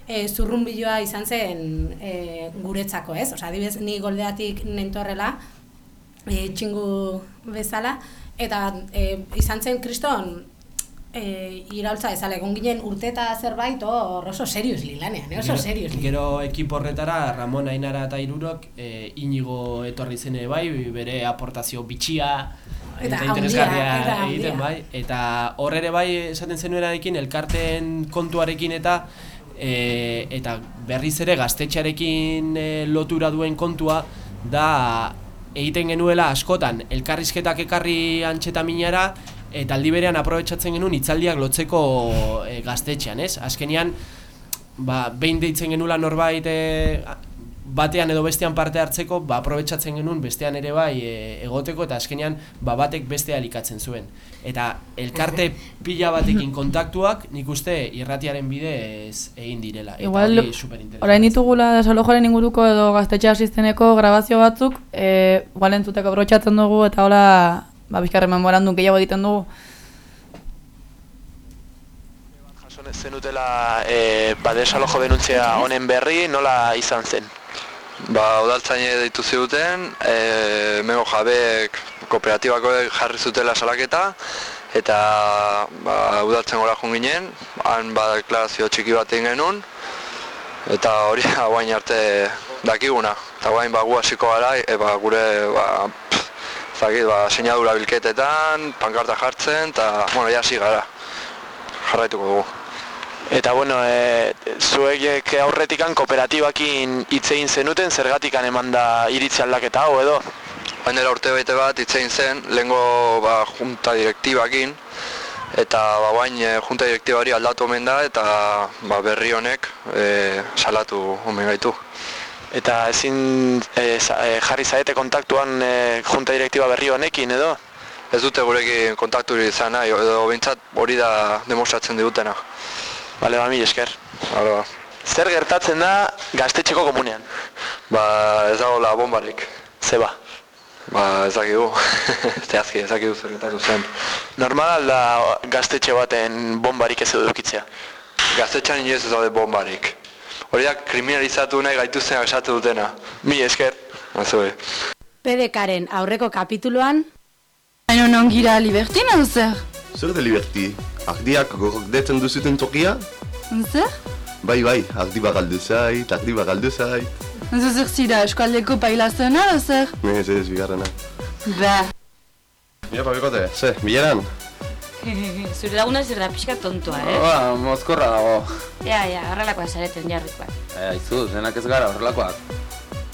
e, zurrunbiloa izan zen e, guretzako, ez? Osea, adibidez, ni goldeatik nentorrela, e, txingu bezala, eta e, izan zen kriston e, iraultza ezala, egon ginen urte eta zerbait hor oso seriously lanean, eh? oso seriously. Gero ekipo horretara Ramon Ainara eta Irurok e, inigo etorri zen ere bai, bere aportazio bitxia Eta eta, interesgarria egiten bai. Eta hor ere bai esaten zenuerarekin elkarteen kontuarekin eta e, eta berriz ere gaztetxearekin e, lotura duen kontua da egiten genuela askotan elkarrizketak ekarri antxetaminara eta aldi berean aprobetsatzen genuen hitzaldiak lotzeko e, gaztetxean, ez? Azkenean ba, behin deitzen genula norbait e, batean edo bestean parte hartzeko, ba, aprobetsatzen genuen bestean ere bai e, egoteko eta azkenean ba, batek bestea elikatzen zuen. Eta elkarte [LAUGHS] pila batekin kontaktuak nik uste irratiaren bidez egin direla. Eta Igual, hori orain ditugula desalojoaren inguruko edo gaztetxe asisteneko grabazio batzuk, e, igual entzuteko brotxatzen dugu eta hola, ba, bizkarren memorandun gehiago egiten dugu. jaso zenutela e, ba, desalojo denuntzia honen berri, nola izan zen? Ba, udaltzaine deitu ziguten, e, mengo jabeek kooperatibako jarri zutela salaketa, eta ba, udaltzen gora joan ginen, han ba, deklarazio txiki bat egin genuen, eta hori [LAUGHS] guain arte dakiguna. Eta guain ba, gu hasiko gara, e, ba, gure ba, zakit, ba, sinadura bilketetan, pankarta jartzen, eta bueno, ja hasi gara, jarraituko dugu. Eta bueno, e, zuek aurretikan kooperatibakin hitz egin zenuten, zergatikan eman da iritzi aldaketa hau edo? Bain dela urte baite bat hitz egin zen, lehengo ba, junta direktibakin, eta ba, bain e, junta direktiba hori aldatu omen da, eta ba, berri honek e, salatu omen gaitu. Eta ezin e, e, jarri zaete kontaktuan e, junta direktiba berri honekin edo? Ez dute gurekin kontakturik izan nahi, edo behintzat hori da demostratzen digutena. Bale, ba, mil esker. Bale, ba. Zer gertatzen da gaztetxeko komunean? Ba, ez dagoela bombarik. Zeba? Ba, ez dakigu. [LAUGHS] Zehazki, ez dakigu zer gertatu zen. Normal da gaztetxe baten bombarik ez edukitzea? Gaztetxean inoiz ez daude bombarik. Hori da kriminalizatu nahi gaituztenak esatu dutena. Mi esker. Azue. PDKaren aurreko kapituluan Baina non gira libertina zer? Zer da liberti? Ardiak gordetzen duzuten tokia? Zer? Bai, bai, ardi bat galdu zait, ardi bat galdu zait. Ez zer zira eskualdeko pailazena zer? Ez ez, bigarrena. Ba. Mira, papikote, ze, bileran? [LAUGHS] Zure laguna zer da pixka tontoa, eh? Ba, mozkorra dago. Ja, ja, horrelakoa zareten jarrikoak. Eh, aizu, zenak ez gara horrelakoak.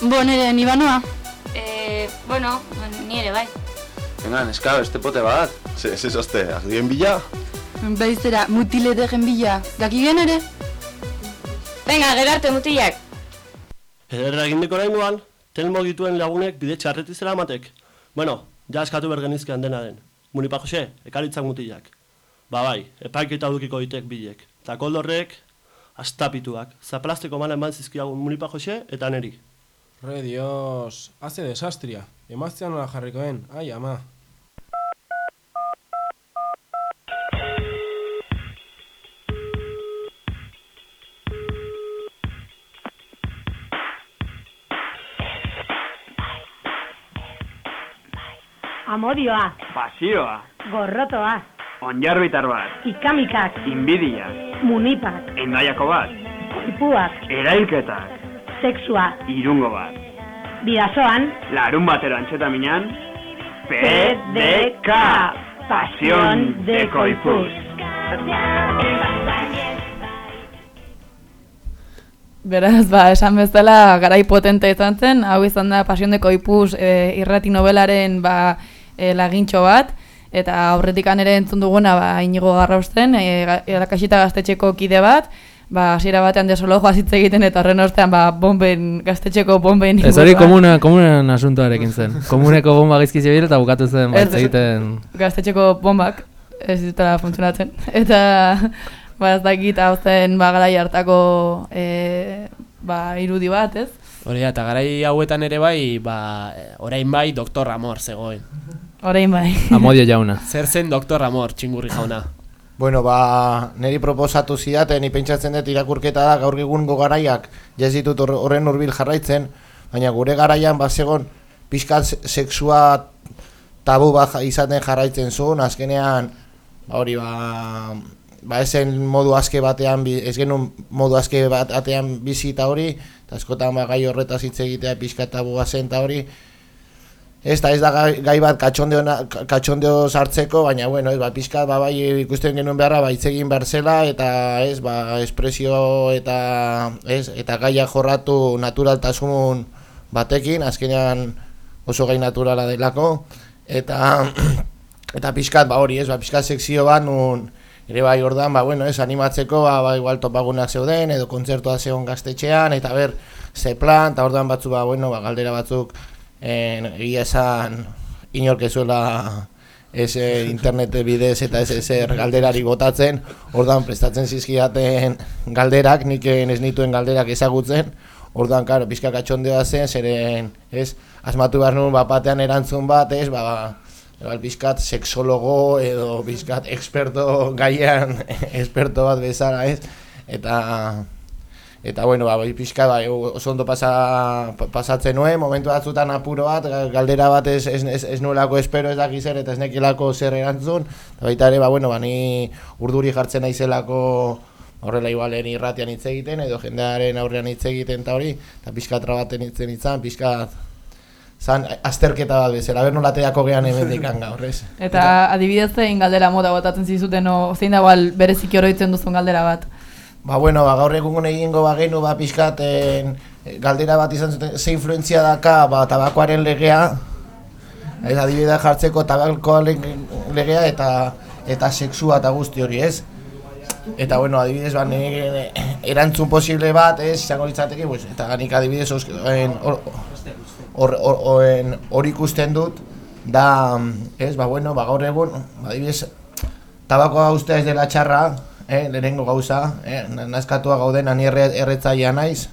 Bo, nire, ni banoa. Eh, bueno, ni ere bai. Venga, neska, beste pote bat. Ze, ze zazte, ardien bila? Beizera, mutile degen bila. Daki gen ere? Venga, gerarte mutilak. Ederra egindeko oraingoan, telmo dituen lagunek bide txarretizela amatek. Bueno, ja eskatu bergenizkean dena den. Munipa Jose, ekaritzak mutilak. Ba bai, epaiketa dukiko ditek bilek. Ta koldorrek, astapituak. Zaplasteko mala eman zizkiagun Munipa Jose eta neri. Re Dios, hace desastria. Emaztean nola jarrikoen, ai ama. Amodioa, Pasioa, gorrotoa, onjarbitar bat, ikamikak, inbidia, munipak, endaiako bat, ipuak, erailketak, sexua, irungo bat. bidasoan, Larun batero antxetaminan, PDK, Pasión de Coipus. Beraz, ba, esan bezala garai potente izan zen, hau izan da Pasión de Koipus e, irrati novelaren ba, e, lagintxo bat, eta aurretik ere entzun duguna ba, inigo garrausten, e, erakasita gaztetxeko kide bat, ba, hasiera batean desolojoa hitz egiten eta horren ostean ba, bomben, gaztetxeko bomben Ez hori komuna, komunan asuntoarekin zen. Komuneko bomba gaizki zebil eta bukatu zen baitz egiten... Gaztetxeko bombak ez dutela funtzionatzen. [LAUGHS] Eta ba ez dakit hau zen ba, garai hartako e, ba, irudi bat, ez? Hori eta garai hauetan ere bai, ba, orain bai, doktor Amor zegoen. Orain bai. Amodio jauna. Zer zen doktor Amor, txingurri jauna. Bueno, ba, niri proposatu zidaten, ni pentsatzen dut irakurketa da gaur egungo garaiak, ja ez ditut hor- horren hurbil jarraitzen, baina gure garaian bazegon pixkat se- sexua tabu bat izaten jarraitzen zuen, azkenean, ba, hori ba, ba esen modu aske batean, ez genuen modu aske batean bizi eta hori, eta askotan ba, gai horretaz hitz egitea pixkat tabu zen eta hori, Ez da, ez da gai, bat katxondeo, katxondeo sartzeko, baina bueno, ez, ba, pixka, ba, bai, ikusten genuen beharra, ba, hitz egin behar zela, eta ez, ba, espresio eta, ez, eta gaia jorratu naturaltasun batekin, azkenean oso gai naturala delako, eta, [CLEARS THROAT] eta pixkat, ba, hori, ez, ba, pixkat sekzio bat, nun, ere bai ordan, ba, bueno, ez, animatzeko, ba, ba, igual topagunak zeuden, edo kontzertua zegoen gaztetxean, eta ber, ze plan, eta ordan batzu, ba, bueno, ba, galdera batzuk, egia esan inork ez zuela ez internet bidez eta ez ezer galderari botatzen, ordan prestatzen zizkiaten galderak, nik ez nituen galderak ezagutzen, ordan, karo, pixka katxondeoa zen, zeren, ez, asmatu behar nuen bapatean erantzun bat, ez, ba, Igual pizkat sexologo edo pizkat experto gaian [LAUGHS] experto bat bezala, ez? Eta Eta bueno, ba, bai, pixka bai, oso ondo pasa, pa- pasatzen nuen, momentu batzutan apuro bat, ga- galdera bat ez, ez, ez, ez nuelako espero ez daki zer eta ez nekilako zer erantzun. Eta baita ere, ba, bueno, ba, ni urduri jartzen naizelako horrela igualen irratian hitz egiten, edo jendearen aurrean hitz egiten eta hori, eta pixka trabaten hitzen itzan, pixka zan azterketa bat bezala, ber nola teako gehan hemendik [LAUGHS] gaur, ez? Eta adibidez zein galdera mota botatzen zizuten, o zein da igual bereziki oroitzen duzun galdera bat. Ba, bueno, ba, gaur egun egingo bagenu, ba, pixkat, en, galdera bat izan zuten, ze influentzia daka, ba, tabakoaren legea, ez adibidea jartzeko tabakoaren legea eta eta sexua eta guzti hori, ez? Eta, bueno, adibidez, ba, nire erantzun posible bat, ez, izango litzateke, pues, eta nik adibidez, hor ikusten dut, da, ez, ba, bueno, ba, gaur egun, ba, adibidez, tabakoa ustea ez dela txarra, eh, lehenengo gauza, eh, na- nazkatua gauden, ani erre, erretzaia naiz,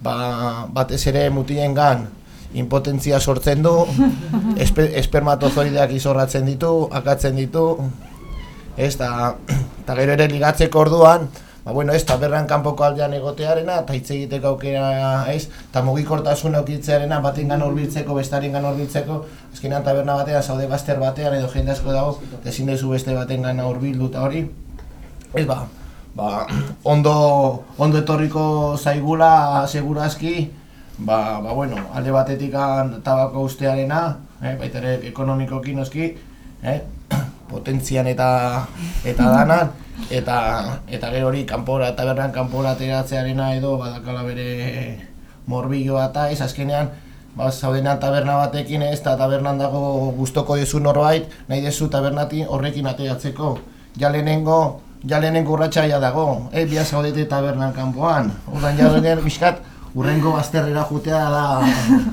ba, batez ere mutilen gan, impotentzia sortzen du, [LAUGHS] espe, espermatozoideak izorratzen ditu, akatzen ditu, ez, [CLEARS THROAT] eta ta gero ere ligatzeko orduan, ba, bueno, ez, tabernan kanpoko aldean egotearena, eta hitz egiteko aukera, ez, eta mugikortasun aukitzearena, batengan hurbiltzeko, bestarengan hurbiltzeko, azkenean taberna batean, zaude bazter batean, edo jende asko dago, eta ezin dezu beste batengan hurbildu eta hori, ez ba, ba, ondo, ondo etorriko zaigula segurazki, ba, ba bueno, alde batetik tabako ustearena, eh, baita ere ekonomikoki noski, eh, [CLEARS THROAT] potentzian eta eta danan, eta eta gero hori kanpora, tabernan kanpora ateratzearena edo badakala bere morbilloa eta ez azkenean ba, zaudenan taberna batekin ez, eta tabernan dago gustoko dezu norbait, nahi dezu tabernati horrekin ateratzeko. Ja lehenengo, ja lehenengo urratxa ja dago, eh, bia zaudete tabernan kanpoan. Ordan ja lehenengo bizkat, urrengo bazterrera jutea da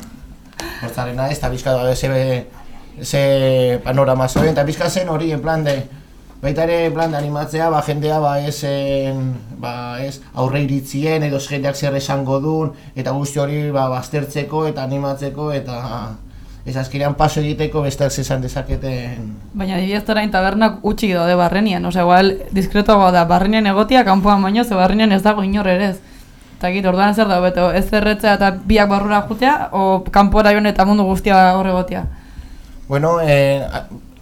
[LAUGHS] hortzarena ez, eta bizkat ba, ze, ze panorama zoen, eta bizkat zen hori, en plan de, baita ere, en plan de animatzea, ba, jendea, ba, ez, en, ba, ez, aurre iritzien, edo jendeak zer esango duen, eta guzti hori, ba, baztertzeko, eta animatzeko, eta ez azkenean paso egiteko besteak zesan dezaketen Baina adibidez orain tabernak utxik daude barrenian, osea, igual diskretoagoa da, barrenian egotia kanpoan baino, ze barrenian ez dago inor ere ez. Eta orduan zer da hobeto, ez zerretzea eta biak barrura jutea, o kanpora joan eta mundu guztia hor egotia. Bueno, eh,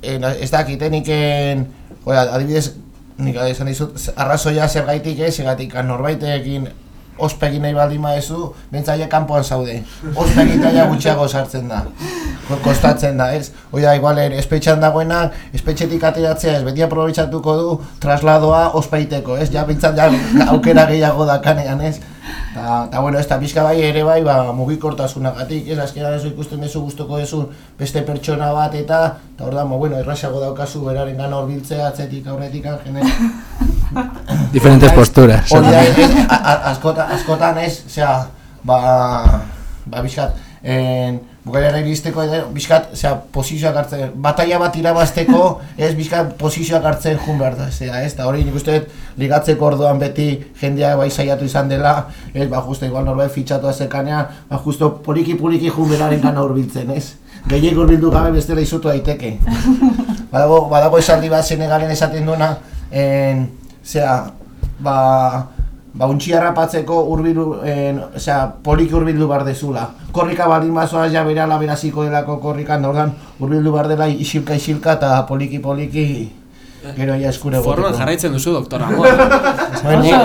en, ez dakit, eh, nik en, oia, adibidez, nik esan dizut, arrazoia zer gaitik ez, egatik norbaitekin ospegin nahi baldin maezu, bentsaia kanpoan zaude. Ospegitaia gutxiago sartzen da. Ko- Kostatzen da, ez? Oia, igual, eh, espetxan dagoenak, espetxetik ateratzea ez, beti aprobetsatuko du trasladoa ospaiteko, ez? Ja, bintzat, ja, aukera gehiago dakanean, ez? Ta, ta bueno, ez da pixka bai ere bai, ba, mugikortasunagatik, ez, azkenan ez ikusten duzu gustoko duzu beste pertsona bat eta, eta hor da, bueno, errasago daukazu beraren gana horbiltzea, atzetik, aurretik, jende. [COUGHS] Diferentes posturas. Hori da, askota, askotan ez, osea, ba, ba, bizkat, en, bukaera iristeko edo, bizkat, osea, posizioak hartzen, bataia bat irabazteko, [LAUGHS] ez, bizkat, posizioak hartzen jun behar da, osea, ez, eta hori nik uste dut, ligatzeko orduan beti jendea bai saiatu izan dela, ez, ba, justo, igual norbait fitxatu azekanean, ba, justo, poliki-poliki jun beraren gana hurbiltzen, ez? Gehiek hurbildu gabe bestela izutu daiteke. [LAUGHS] Badago, badago esaldi bat Senegalen esaten duena, en, zera, ba, ba untxi harrapatzeko urbilu, en, osea, poliki urbildu bar dezula. Korrika baldin bazoaz ja berala beraziko delako korrikan, da ordan urbildu bar dela isilka isilka eta poliki poliki gero ja eskure Forman jarraitzen duzu, doktor [LAUGHS] Amor.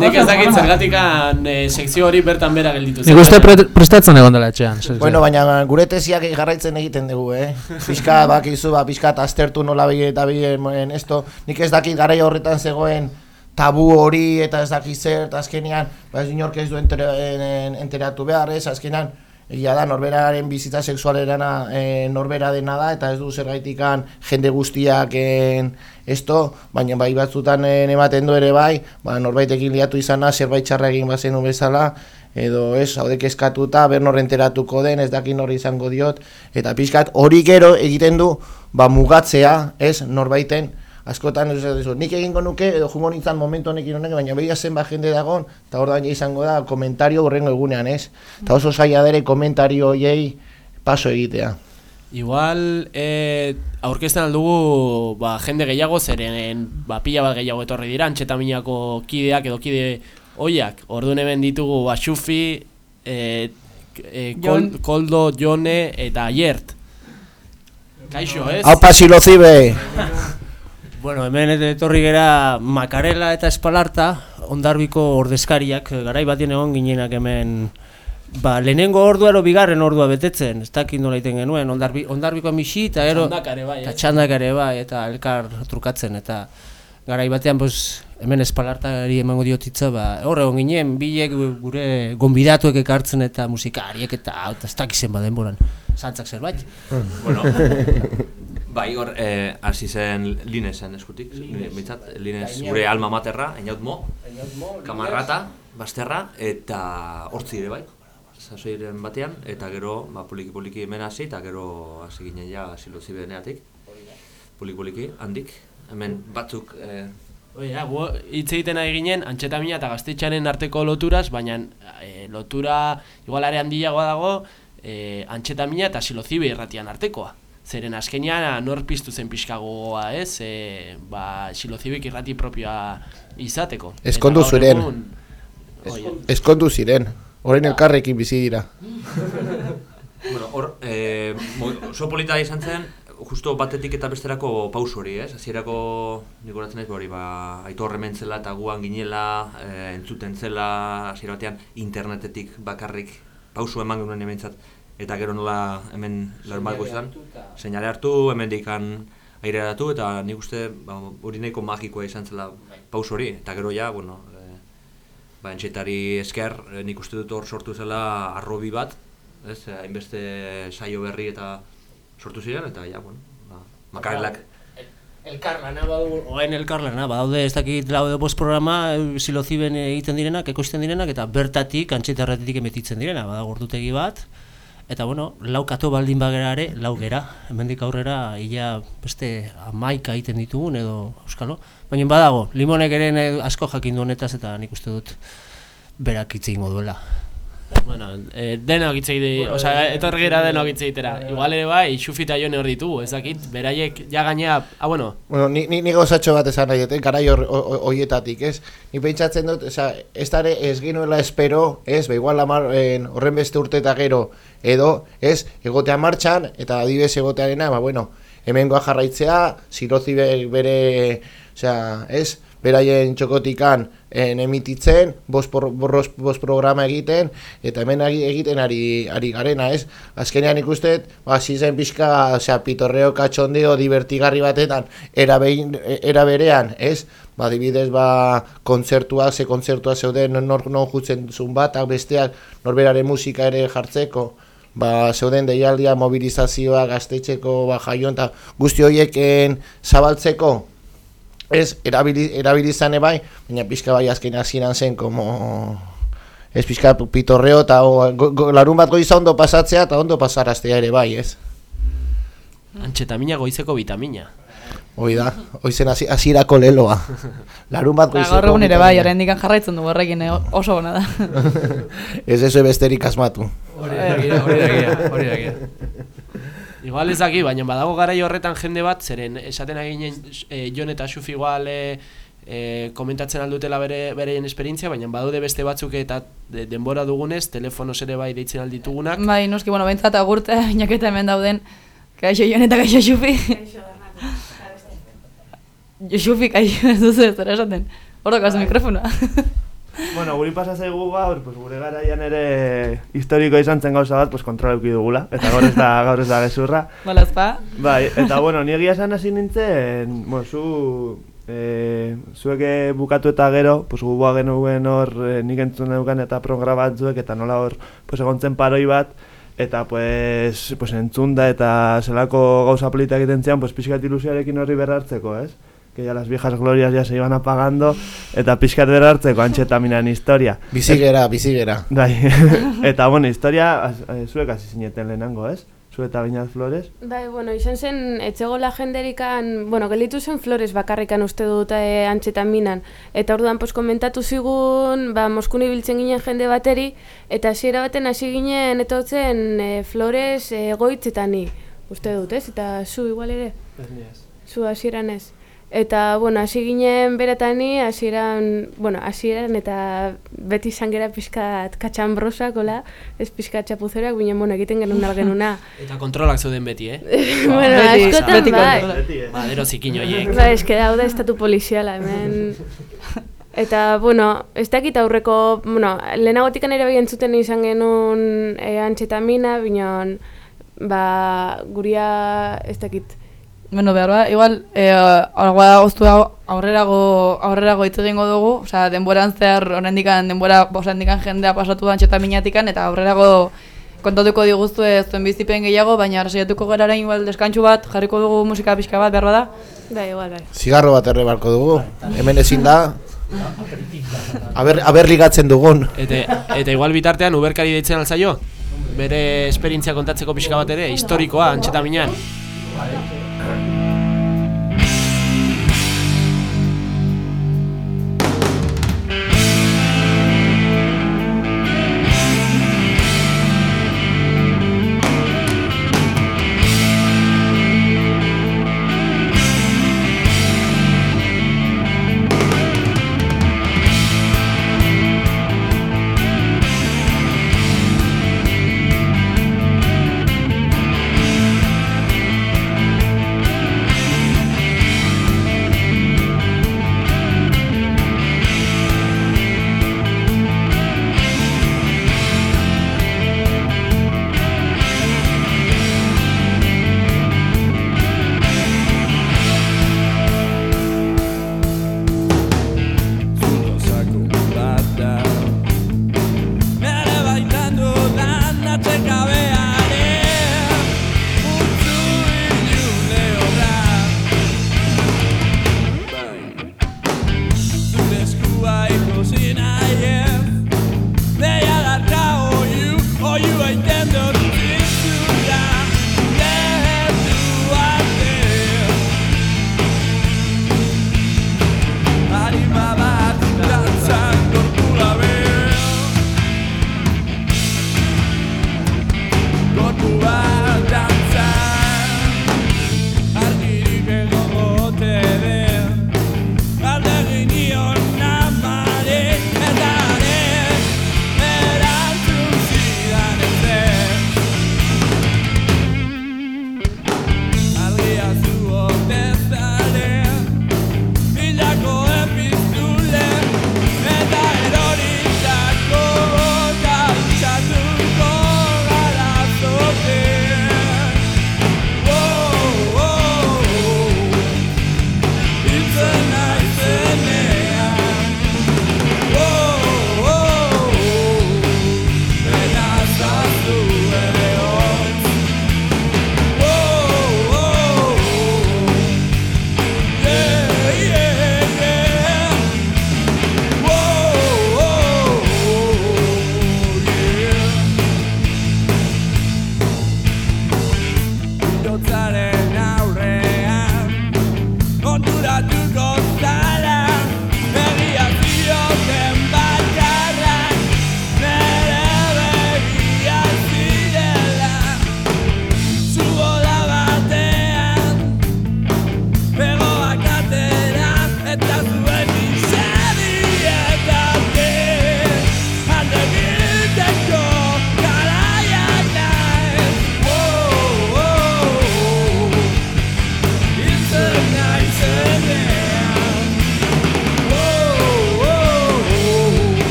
nik, ez dakit zergatikan eh, sekzio hori bertan bera gelditu Nik uste pre prestatzen egon dela etxean. Bueno, baina gure tesiak jarraitzen egiten dugu, eh? Pixka, bakizu, ba, pixka aztertu nola bide eta bide esto. Nik ez dakit garai horretan zegoen tabu hori eta ez dakit zer, eta azkenean, ba ez inork ez du entera, en, enteratu behar, ez, azkenean, egia da, norberaren bizitza sexualerana e, norbera dena da, eta ez du zergaitikan jende guztiak en, esto, baina bai batzutan en, ematen du ere bai, ba, norbaitekin liatu izana, zerbait txarra egin bazenu bezala, edo ez, haude kezkatuta, ber enteratuko den, ez dakin hori izango diot, eta pixkat hori gero egiten du, ba mugatzea, ez, norbaiten, askotan ez dizu, nik egingo nuke, edo jungo nintzen momentu honekin honek, baina begia zen ba jende dagon, eta hor da izango da, komentario horrengo egunean, ez? Eta oso zaila dere komentario hoiei paso egitea. Igual, eh, aurkezten aldugu ba, jende gehiago, zeren ba, pila bat gehiago etorri dira, antxetaminako kideak edo kide Oiak, orduan hemen ditugu Baxufi, e, e, Jon. Kol, Koldo, Jone eta Aiert. Kaixo, ez? Aupa silozibe! [LAUGHS] Bueno, hemen etorri gera Makarela eta Espalarta, ondarbiko ordezkariak, garai batien egon ginenak hemen Ba, lehenengo ordua ero bigarren ordua betetzen, ez dakit nola iten genuen, ondarbi, ondarbiko misi eta ero... Txandak ere bai, Eta eh? txandak ere bai, eta elkar trukatzen, eta garai batean, pues, hemen espalartari emango diotitza, ba, hor egon ginen, bilek gure gonbidatuek ekartzen eta musikariek eta, eta ez dakizen ba denboran, zantzak zerbait. Bueno, [LAUGHS] ba, Igor, eh, hasi zen Linesen eskutik, Lines. bintzat, Lines Gainera. gure alma materra, Einaut Mo, Lines. Kamarrata, Basterra, eta hortzi ere bai, sasoiren batean, eta gero, ba, poliki-poliki hemen hasi, eta gero hasi ginen ja silozi beneatik, poliki-poliki, handik, hemen batzuk, eh, Oia, gu hitz egiten ari ginen antxetamina eta gaztetxaren arteko loturaz, baina e, lotura igual are handiagoa dago e, antxetamina eta silozibe irratian artekoa. Zeren azkenean nor piztu zen pixka gogoa, ez? E, ba, silozibek irrati propioa izateko. Eskondu gaur ziren. egun- Oia. Eskondu ziren. Orain elkarrekin bizi dira. [LAUGHS] bueno, hor, eh, oso polita izan zen, justo batetik eta besterako pauso hori, ez? Hasierako nik horatzen naiz, ba hori, ba, aitor hemen zela eta guan ginela, eh, entzuten zela, hasiera batean internetetik bakarrik pauso eman genuen hementzat, eta gero nola hemen larun bat goizetan, seinale hartu, hemen dikan aireratu, eta nik uste ba, hori nahiko magikoa izan zela pauso hori, eta gero ja, bueno, eh, ba, entxetari esker, eh, nik uste dut hor sortu zela arrobi bat, ez, eh, hainbeste saio berri eta sortu ziren, eta ja, bueno, ba, makarelak. Elkarlana badu, oain elkarlana, badaude ez dakit lau edo bost programa siloziben egiten direnak, ekoizten direnak, eta bertatik, antxetarretetik emetitzen direna, badago ordutegi bat, eta bueno, lau kato baldin bagera ere, lau gera, hemendik aurrera, ia beste amaika egiten ditugun edo euskalo, baina badago, limonek ere asko jakin du honetaz, eta nik uste dut berak egingo duela. Bueno, eh, denok hitz egite, osea, etorri gara denok hitz egitera. Igual ere bai, Xufi Jone hor ditugu, ez dakit, beraiek ja gainea, ah, bueno, Bueno, ni, ni, ni gauzatxo bat esan nahi dut, eh, garai hoietatik, ez? Ni pentsatzen dut, oza, ez dare ez genuela espero, ez, ba, igual amar, en, horren beste urte eta gero, edo, ez, egotea martxan, eta adibes egotearena, ba, bueno, hemengoa jarraitzea, sirozi be- bere, osea, ez, beraien txokotikan en, emititzen, bost, por, borros, bost programa egiten, eta hemen egiten ari, ari garena, ez? Azkenean ikusten, ba, zen pixka, osea, pitorreo katxondeo divertigarri batetan, era, behin, era berean, ez? Ba, adibidez, ba, kontzertua, ze kontzertua zeuden, nor, non jutzen zuen batak, besteak, norberaren musika ere jartzeko, ba, zeuden deialdia, mobilizazioa, gaztetxeko, ba, jaion, eta guzti horieken zabaltzeko, ez, erabili, erabili zane bai, baina pixka bai azken hasieran zen, como... Ez pixka pitorreo eta larun bat goiza ondo pasatzea eta ondo pasaraztea ere bai, ez? antxetamina goizeko vitamina. Hoi da, hoi zen hasi- hasierako leloa. [LAUGHS] Larun bat goizeko... gaur egun ere bai, oraindik jarraitzen du horrekin eh, oso ona da. [LAUGHS] Ez ez besterik asmatu. Hori da hori da hori da. Igual ez daki, baina badago garai horretan jende bat, zeren esaten ari ginen e, Jon eta Xufi igual e, e, komentatzen aldutela bere bereien esperientzia, baina badaude beste batzuk eta de, denbora dugunez, telefonoz ere bai deitzen alditugunak. Bai, noski, bueno, bentsat agurte, inaketa hemen dauden, kaixo Jon eta kaixo Xufi. [LAUGHS] Xufi, kaixo, ez duzu ez esaten. Horro kasu mikrofonoa. [LAUGHS] Bueno, guri pasa zaigu gaur, pues gure garaian ere historiko izan zen gauza bat, pues kontrola eduki dugula, eta gaur ez da, [LAUGHS] gaur ez da gezurra. Balazpa. Bai, eta bueno, ni egia esan hasi nintzen, bueno, zu, e, zuek bukatu eta gero, pues gu boa genuen hor, e, nik entzun neukan eta programa batzuek, eta nola hor, pues egontzen paroi bat, eta pues, pues entzunda eta zelako gauza polita egiten zian, pues pixkat ilusioarekin horri berrartzeko, ez? Que ya las viejas glorias ya se iban apagando eta pixkat berartzeko antxetaminan historia. Bizigera, bizigera. Bai, [LAUGHS] eta bueno, historia eh, zuek hasi zineten lehenango, ez? Zu eta Biñaz Flores. Bai, bueno, izan zen, etxegola jenderikan, bueno, gelitu zen Flores bakarrikan uste dut e, antxetaminan. Eta orduan pos komentatu zigun, ba, Moskun ibiltzen ginen jende bateri, eta hasiera baten hasi ginen etortzen e, Flores e, goitzetani, uste dut, ez? Eta zu igual ere, zu hasieran ez. Eta, bueno, hasi ginen beratani, hasieran, bueno, hasieran eta beti izan gera pixkat katxambrosak, hola, ez pixkat txapuzeroak, binen, bueno, egiten genuen genuna. [LAUGHS] Eta kontrolak zeuden beti, eh? [LAUGHS] bueno, Beti, askotan beti bai. kontrolak. Madero zikin horiek. [LAUGHS] Ba, eske daude estatu poliziala, hemen. Eta, bueno, ez dakit aurreko, bueno, lehenagotik ere bai entzuten izan genuen e, antxetamina, binon, ba, guria, ez dakit. Bueno, behar ba, igual, e, aurrera goztu hau aurrerago, aurrerago hitz egingo dugu, osea, denboran zehar, oraindikan denbora, oraindikan jendea pasatu da antxetaminatikan, eta aurrerago kontatuko diguztu ez zuen bizipen gehiago, baina arrasiatuko gara orain igual deskantxu bat, jarriko dugu musika pixka bat, behar bada. Bai, igual, bai. Zigarro bat erre barko dugu, hemen ezin da, aber, aber ligatzen dugun. Eta, eta igual bitartean uberkari deitzen alzaio, bere esperientzia kontatzeko pixka bat ere, historikoa antxetaminan. Bai,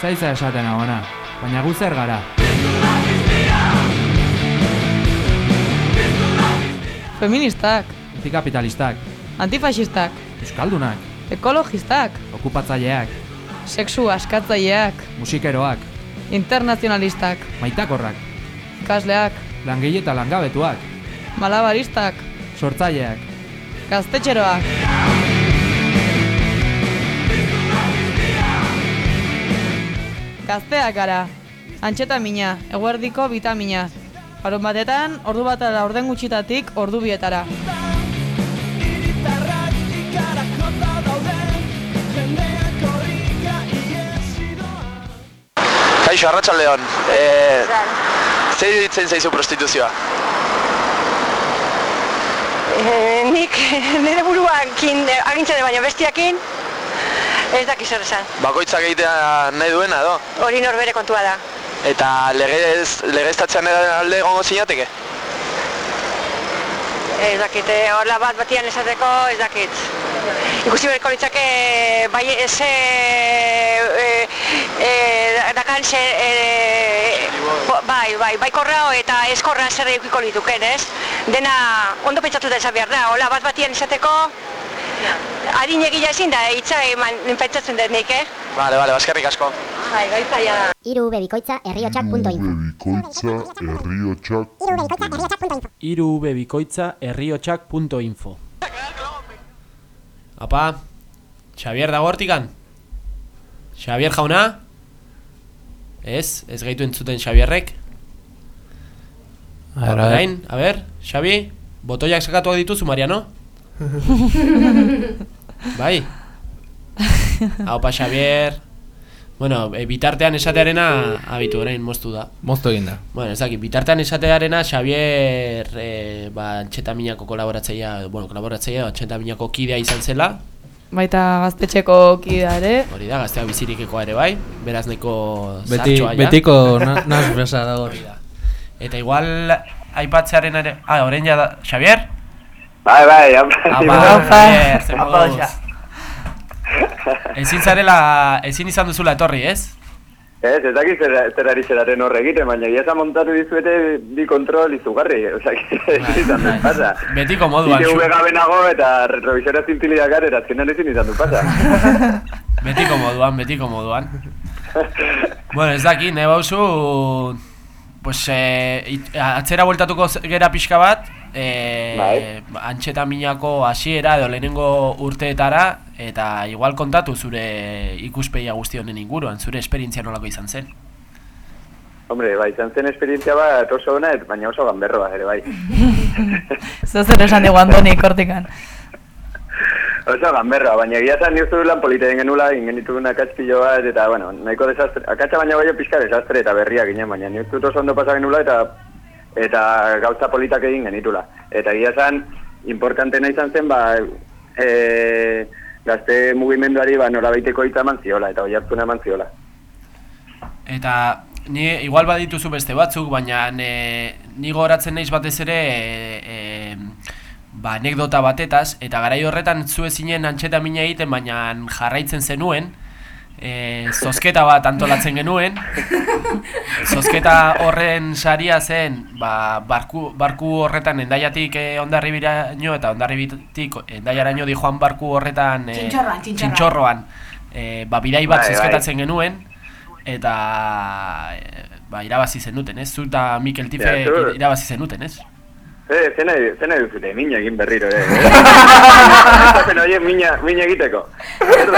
zaiza esaten agona. Baina gu zer gara. Feministak, Antikapitalistak, antifasistak, euskaldunak, ekologistak, okupatzaileak, sexu askatzaileak, musikeroak, internazionalistak, maitakorrak, ikasleak, langile eta langabetuak, malabaristak, sortzaileak, gaztetxeroak. Gazteak gara, antxeta mina, eguerdiko bitamina. Harun batetan, ordu bat ala orden gutxitatik ordu bietara. Kaixo, arratsaldeon. Eh, zer iruditzen zaizu prostituzioa? Eh, nik [LAUGHS] nire buruakin eh, agintzen baina bestiakin ez dakiz zer esan. Bakoitzak egitea nahi duena, edo? Hori norbere kontua da. Eta legez, legeztatzean alde egongo zinateke? Ez dakit, eh, hola bat batian esateko ez dakit. Ikusi berko litzake bai ez e, e, dakan ze, e, bai, bai, bai korrao eta ez zer eukiko lituken, ez? Dena ondo pentsatuta esan behar da, hola bat batian esateko adin egila ezin da, hitza eman pentsatzen dut nik, eh? Vale, vale, baskerrik asko. Bai, gaitzaia da. Iru bebikoitza herriotxak.info irubebikoitza herriotxak.info Apa, Xavier dago hortikan? Xavier jauna? Ez, ez gaitu entzuten Xavierrek? A ber, a ber. Orain, a ber, Xavi, botoiak sakatuak dituzu, Mariano? [LAUGHS] bai? Haupa, Xavier... Bueno, e, bitartean esatearena abitu orain moztu da. Moztu egin da. Bueno, ez dakit, bitartean esatearena Xavier e, ba, Antxetaminako kolaboratzailea, bueno, kolaboratzailea, Antxetaminako kidea izan zela. Baita gaztetxeko kidea ere. Hori da, gaztea bizirikekoa ere bai, beraz nahiko Beti, zartxoa betiko na, nas besa dago. Hori da. Eta igual aipatzearen ere... Ah, orain ja da... Xavier? Bai, bai, apa. [LAUGHS] Ezin zarela, ezin izan duzula etorri, ez? Ez, ez dakit zer, zer ari zeraren horre egiten, baina egia montatu dizuete bi kontrol izugarri, osea, ez izan dut pasa. Betiko moduan, ITV zu- gabe nago [LAUGHS] eta retrovisora zintili dakar, erazkenan ezin izan dut pasa. [LAUGHS] Betiko moduan, betiko moduan. bueno, ez daki, nahi bauzu... Pues, eh, atzera bueltatuko gera pixka bat, eh, Bai. antxeta minako hasiera edo lehenengo urteetara, eta igual kontatu zure ikuspegia guzti honen inguruan, zure esperientzia nolako izan zen. Hombre, bai, izan zen esperientzia bat oso ona, et- baina oso ganberroa ere, bai. [LAUGHS] Zer zer esan digu Andoni kortikan. [LAUGHS] Oso ganberroa, baina egia zan niuztu lan polite den genula, ingenituguna akatspillo bat, eta, bueno, nahiko desastre, akatsa baina baino pixka desastre eta berria ginen, baina niuztu oso ondo pasa genula, eta eta gauza politak egin genitula. Eta egia zan, importantena izan zen, ba, e, gazte mugimenduari, ba, norabaiteko hitza eman ziola, eta oi hartzuna eman ziola. Eta ni igual badituzu beste batzuk, baina ne, ni goratzen naiz batez ere e, e, ba, anekdota batetaz, eta garai horretan zu ezinen antxeta egiten, baina jarraitzen zenuen, e, zozketa bat antolatzen genuen, [LAUGHS] zozketa horren saria zen, ba, barku, barku horretan endaiatik e, ondarribiraino eta ondarribitik endaiaraino di joan barku horretan e, Txintxorroan, txintxorroan. txintxorroan e, ba, bidai bat Bai, bai. zozketatzen genuen, eta e, ba, irabazi zenuten, ez? Zu eta Mikel Tife Ja, irabazi zenuten, ez? Eh, zena, zena duzute, mina egin berriro, eh? [LAUGHS] Zaten horiek mina, mina egiteko. Zer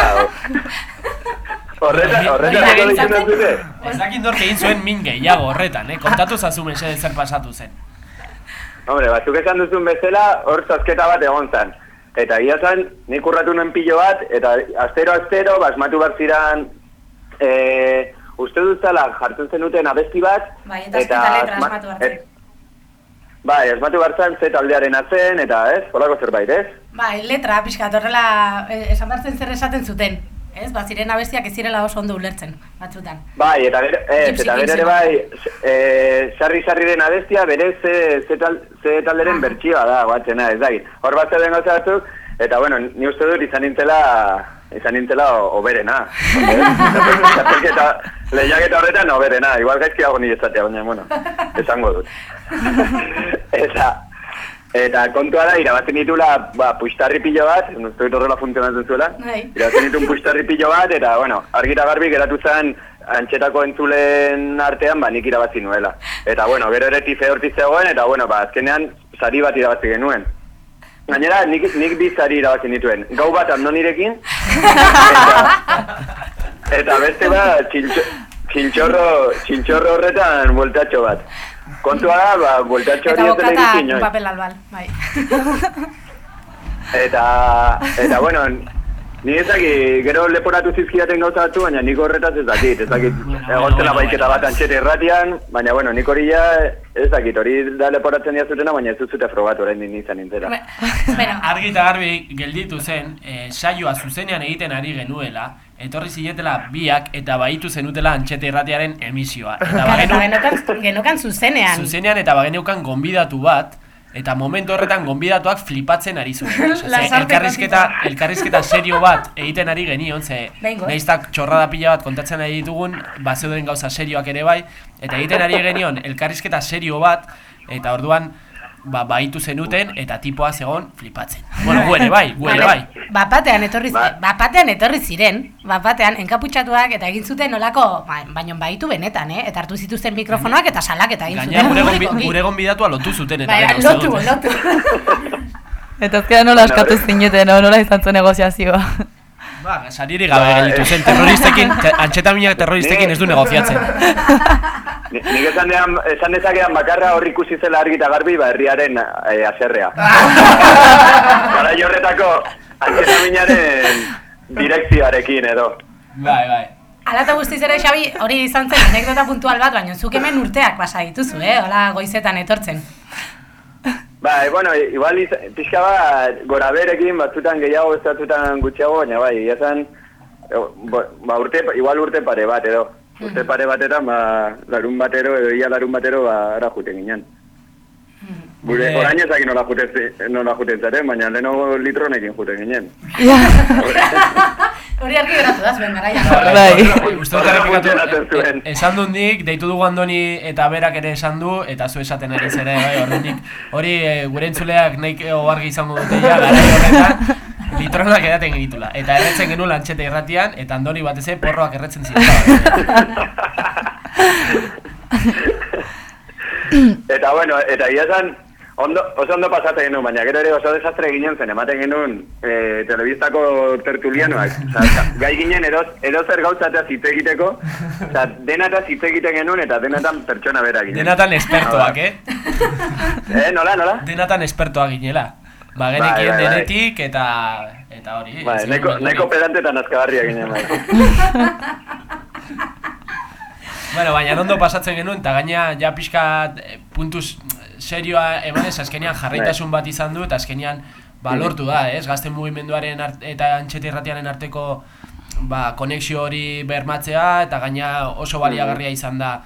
Horreta, horreta, Mina horreta egin ditzen dute. Ez dakit nork egin zuen min gehiago horretan, eh? Kontatu zazu mesede zer pasatu zen. Hombre, batzuk esan duzun bezala, hor zazketa bat egon zan. Eta egia zan, nik urratu nuen pilo bat, eta astero-astero, basmatu bat ziran, e, uste dut zala, jartzen zenuten abesti bat, Bai, eta azketa letra asmatu et- Bai, asmatu bartzen ze taldearen atzen, eta ez, holako zerbait, ez? Bai, letra, pixkat, horrela, eh, esan bartzen zer esaten zuten. Ez, ba, ziren abestiak ez zirela oso ondo ulertzen, batzutan. Bai, eta gero, ez, eta gero ere bai, e, sarri sarri den abestia, bere ze, ze, tal, ze talderen bertsioa da, guatzena, ez da. Hor bat zeuden gauza batzuk, eta bueno, ni uste dut izan nintzela izan nintzela o- oberena. Txapelketa, lehiaketa horretan oberena, igual gaizkiago ni ezatea, baina, bueno, esango dut. eta, eta kontua da, irabazen ditula, ba, puistarri pilo bat, uste dut horrela funtzionatzen zuela, Bai. irabazen ditun puistarri pilo bat, eta, bueno, argita garbi geratu zen, antxetako entzulen artean, ba, nik irabazi nuela. Eta, bueno, gero ere tife hortiz zegoen, eta, bueno, ba, azkenean, sari bat irabazi genuen. Gainera, nik, nik bi sari irabazi nituen. Gau bat andonirekin, [LAUGHS] eta beste bat, txintxo, txintxorro, txintxorro horretan bueltatxo bat. Kontua da, ba, bueltatxo Eta hori ez dela bokata iritsi inoiz. papel albal, bai. Eta, eta bueno, ni ez dakit, gero leporatu zizkidaten gauza batzu, baina nik horretaz ez dakit, ez dakit, egon zela baiketa bat antxete irratian, baina bueno, nik hori ja, ez dakit, hori da leporatzen diazutena, baina ez duzute frogatu orain din izan nintzera. Argi eta garbi gelditu zen, eh, saioa zuzenean egiten ari genuela, etorri ziletela biak eta baitu zenutela antxete irratiaren emisioa. Eta Eta bagenu, genokan, genokan zuzenean. zuzenean eta bageneukan gonbidatu bat, eta momentu horretan gonbidatuak flipatzen ari zuen. [LAUGHS] Elkarrizketa, elkarrizketa serio bat egiten ari genion, ze naiztak txorrada pila bat kontatzen ari ditugun, bazeuden gauza serioak ere bai, eta egiten ari genion elkarrizketa serio bat, eta orduan ba, baitu zenuten eta tipoa zegon flipatzen. Bueno, gu ere bai, gu ere bai. Bapatean etorri, bapatean etorri ziren, bapatean enkaputxatuak eta egin zuten nolako, ba, baino baitu benetan, eh? Eta hartu zituzten mikrofonoak eta salak eta egin zuten. publikoki. gure gonbidatua lotu zuten eta uste lotu, lotu. Eta azkenean nola askatu zineten, no? nola izan zen negoziazioa. Ba, sariri gabe gelditu zen, terroristekin, te, antxetaminak terroristekin ez du negoziatzen. [LAUGHS] Ni- Nik esan, dean, esan dezakean bakarra hor ikusi zela argi eta garbi, ba, herriaren eh, aserrea. [LAUGHS] Gara horretako antxetaminaren direkzioarekin edo. Bai, bai. Ala eta guztiz ere, Xabi, hori izan zen anekdota puntual bat, baina zuk hemen urteak pasa dituzu, eh? Hola goizetan etortzen. Bai, bueno, igual iz, pixka bat gora berekin, batzutan gehiago, ez batzutan gutxiago, baina bai, izan, ba, urte, igual urte pare bat edo. Urte pare batetan, ba, larun batero, edo ia larun batero, ba, ara juten ginen. Gure, Gure- orain ezak nola juten, zi- nola juten zaren, baina leheno litronekin juten ginen. [LAUGHS] Hori argi geratu da zuen garaian. Bai. Uste dut errepikatu, e- esan dut nik, deitu dugu andoni eta berak ere esan du, eta zu esaten ari zere, bai, ordunik, hori e, gure entzuleak nahi oargi izango dute ja, gara horretan, litronak edaten genitula. Eta erretzen genuen lantxete irratian, eta andoni batez ere porroak erretzen ziren. Eta bueno, eta ia esan, ondo, oso ondo pasatzen genuen, baina gero ere oso desastre ginen zen, ematen genuen e, telebistako tertulianoak. [LAUGHS] Osa, gai ginen edoz, edozer gauzatea hitz egiteko, oza, denataz hitz egiten genuen eta denatan pertsona bera ginen. Denatan espertoak, eh? Eh, nola, nola? Denatan espertoak ginela. Ba, Bai, genekien bai, bai. denetik eta eta hori. Ez neko, neko hori. pedante eta nazkagarria ginen bai. [LAUGHS] Bueno, baina ondo pasatzen genuen, eta gaina ja pixka eh, puntuz serioa emanez, azkenean jarraitasun bat izan du, eta azkenean ba, lortu da, ez? Gazten mugimenduaren eta antxete irratiaren arteko ba, konexio hori bermatzea, eta gaina oso baliagarria izan da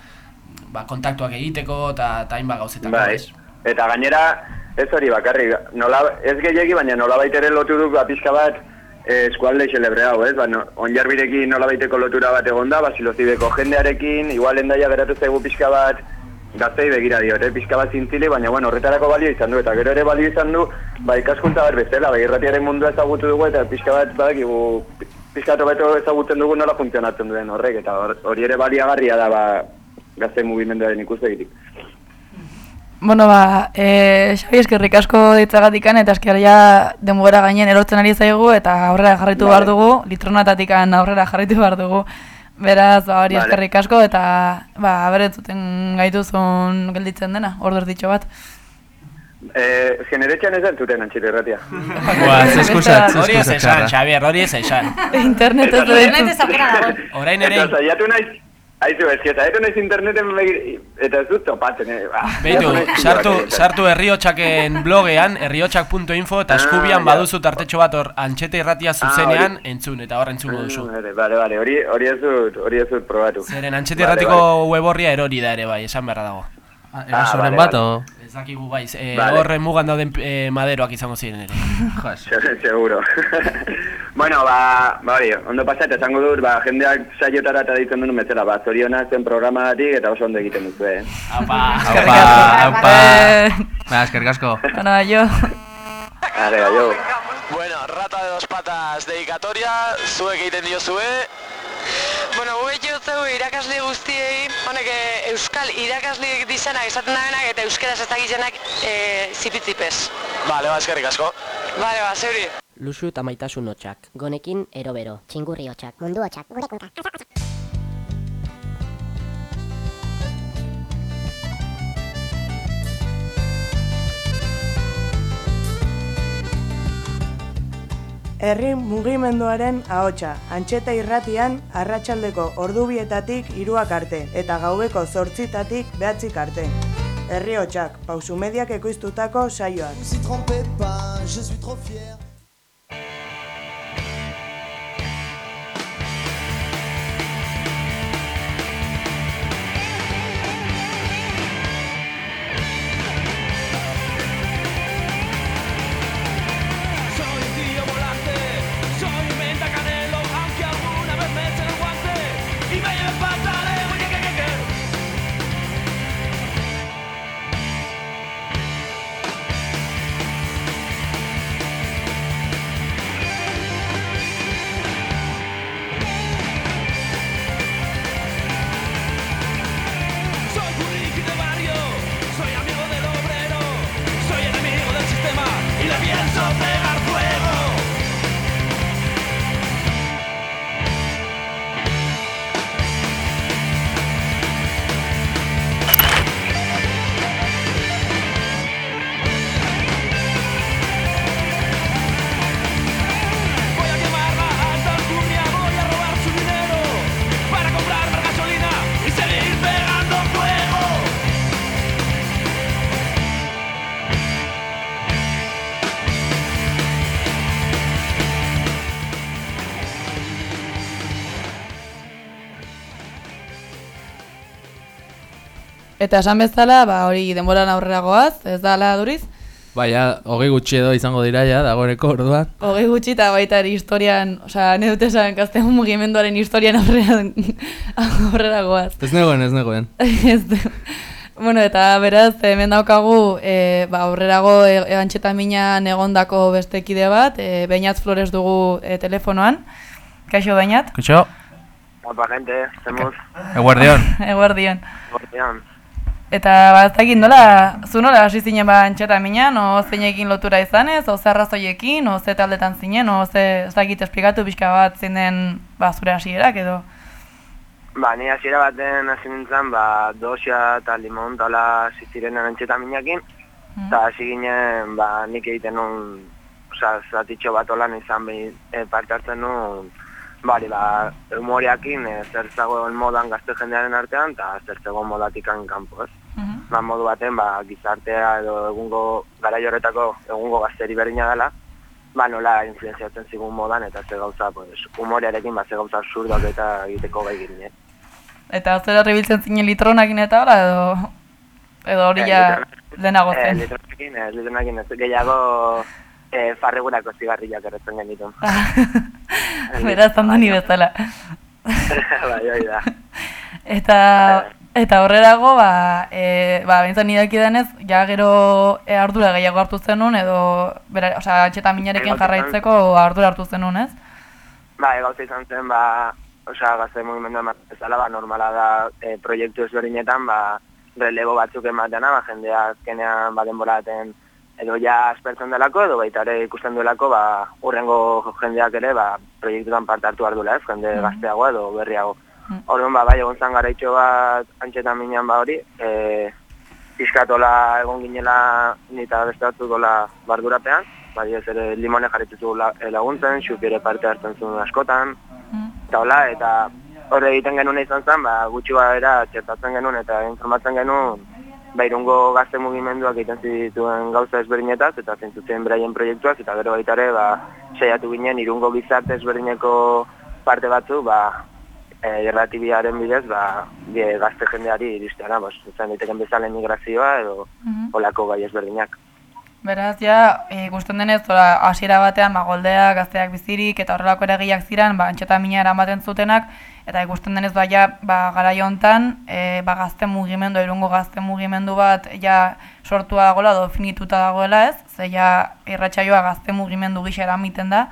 ba, kontaktuak egiteko, eta hainbat gauzetako, Bai. ez? Eta gainera, ez hori bakarrik, nola, ez gehiagi, baina nola baitere lotu du ba, pixka bat eh, eskualde xelebre hau, ez? Ba, no, onjarbirekin nola baiteko lotura bat egon da, ba, silozibeko jendearekin, igual endaia geratu zaigu pixka bat gaztei begira dio, eh? pixka bat zintzili, baina bueno, horretarako balio izan du, eta gero ere balio izan du, ba, ikaskuntza bat bezala, ba, irratiaren mundua ezagutu dugu, eta pixka bat badakigu, pixka hobeto ezagutzen dugu nola funtzionatzen duen horrek, eta hor- hori ere baliagarria da, ba, gazte mugimenduaren ikuspegitik. Bueno, ba, e, Xabi eskerrik asko ditzagatikan eta esker ja denbora gainen erortzen ari zaigu eta aurrera jarraitu Vale. behar dugu, litronatatikan aurrera jarraitu behar dugu. Beraz, ba, hori Vale. eskerrik asko eta ba, aberetzuten gaituzun gelditzen dena, ordu erditxo bat. Eh, generetxean ez entzuten antxite erratia. [LAUGHS] Ba, ze eskusa, hori ez esan, Xabier, hori ez esan. Internet ez Internet ez aukera dago. Orain ere, Eta saiatu naiz, aizu, ez que saiatu naiz interneten begir, eta ez dut topatzen, eh. Ba, Beitu, sartu, sartu herriotxaken blogean, herriotxak.info, eta Ah, eskubian ja. baduzu tartetxo bat hor antxete irratia zuzenean hori. entzun, eta hor entzungo duzu. Vale, vale, vale, hori, hori ez dut, hori ez dut probatu. Zeren antxete Vale, irratiko web horria erori da ere bai, esan beharra dago. Erasoren bat, o? Ez dakigu baiz, eh, Vale. horren mugan dauden eh, maderoak izango ziren ere. [LAUGHS] Se- Seguro. [LAUGHS] bueno, ba, ba hori, ondo pasa eta esango dut, ba, jendeak saiotara eta ditzen duen bezala, ba, zorionak zen programagatik eta oso ondo egiten duzu, eh. Apa, Aupa, aupa. Ba, eskerrik asko. Bueno, jo. Are, jo. Bueno, rata de dos patas dedicatoria, zuek egiten diozue. Bueno, gu beti dugu irakasle guztiei, honek eh, euskal irakasleek dizenak esaten dabenak eta euskeraz ez dakitzenak eh, zipitzipez. Bale, ba, eskerrik asko. Bale, ba, zeuri. Luxu eta maitasun hotxak. Gonekin erobero. Txingurri hotxak. Mundu hotxak. Gure Herri mugimenduaren ahotsa, antxeta irratian arratsaldeko ordubietatik hiruak arte eta gaubeko zortzitatik behatzik arte. Herri hotxak, pausu mediak ekoiztutako saioak. Eta esan bezala, ba, hori denboran aurrera goaz, ez da ala duriz? Baina, hogei gutxi edo izango dira ja, dagoeneko orduan. Hogei gutxi eta baita historian, osea, ne dute esan gazte mugimenduaren historian aurrera, [LAUGHS] aurrera goaz. Ez negoen, ez negoen. [LAUGHS] Ez. Bueno, eta beraz, hemen daukagu, e, ba, aurrerago e, antxetaminan egondako beste kide bat, e, Beñat Flores dugu e, telefonoan. Kaixo, Beñat? Kutxo, Apa, gente, zemuz. eguerdion. [LAUGHS] Eguerdion. Gordean. Eta, ba, ez dakit nola, zu nola hasi zinen ba antxetaminan, o zeinekin lotura izanez, o ze arrazoiekin, o ze taldetan zinen, o ze, ez dakit esplikatu pixka bat zein den, ba, zure hasierak edo. Ba, ni hasiera baten hasi nintzen, ba, dosia eta limon tala ziziren antxeta minakin, eta hasi ginen, ba, nik egiten nun, oza, zatitxo bat olan izan behin e, parte hartzen nun, bari, ba, humoreakin, e, zer zagoen modan gazte jendearen artean, eta zer zegoen modatikan kanpo, ez? Ba, modu baten, ba, gizartea edo egungo, gara horretako egungo gazteri berdina dela, ba, nola influenziatzen zigun modan, eta ze gauza, pues, humorearekin, ba, ze gauza absurdoak eta egiteko gai ginen, eh? Eta zer herribiltzen zinen litronakin eta hola, edo, edo hori ja lehenago Eh, zen. litronakin, ez, litronakin ez, gehiago eh, farregurako zigarriak erretzen genitun. [LAUGHS] Beraz, andoni bezala. [LAUGHS] bai, hori da. Eta, eta horrerago, ba, e, ba, bintzen denez, ja gero e, ardura gehiago hartu zenun, edo, bera, osea, atxeta minarekin Bai, gauza jarraitzeko ardura hartu zenun, ez? Ba, gauza izan zen, ba, osea, gazte mugimendu ematen bezala, ba, normala da e, proiektu ezberdinetan, ba, relebo batzuk emateana, ba, jendea azkenean, ba, denbora edo ja aspertzen delako, edo baita ere ikusten duelako, ba, urrengo jendeak ere, ba, proiektutan parte hartu behar duela, ez, jende Mhm. gazteagoa edo berriago. Orduan, ba, bai, egon zan garaitxo bat antxetan minean ba hori, e, pizkatola egon ginela nita beste batzuk dola bardurapean, bai ez ere limone jarritutu la, laguntzen, xupi ere parte hartzen zuen askotan, eta hola, eta horre egiten genuen izan zen, ba, gutxi era txertatzen genuen eta informatzen genuen, ba, irungo gazte mugimenduak egiten zituen gauza ezberdinetaz, eta zentzuten beraien proiektuaz, eta gero baita ere, ba, saiatu ginen irungo gizarte ezberdineko parte batzu, ba, e, irratibiaren bidez, ba, die gazte jendeari iristeana, bos, izan daiteken bezala emigrazioa edo Mhm. olako gai ezberdinak. Beraz, ja, e, ikusten denez, hasiera batean, ba, goldeak, gazteak bizirik, eta horrelako eragiak ziren, ba, antxetamina eramaten zutenak, eta ikusten denez, ba, ja, ba, garaio hontan, e, ba, gazte mugimendu, irungo gazte mugimendu bat, ja, sortua dagoela, edo finituta dagoela, ez? Ze, ja, irratsaioa gazte mugimendu gisa eramiten da,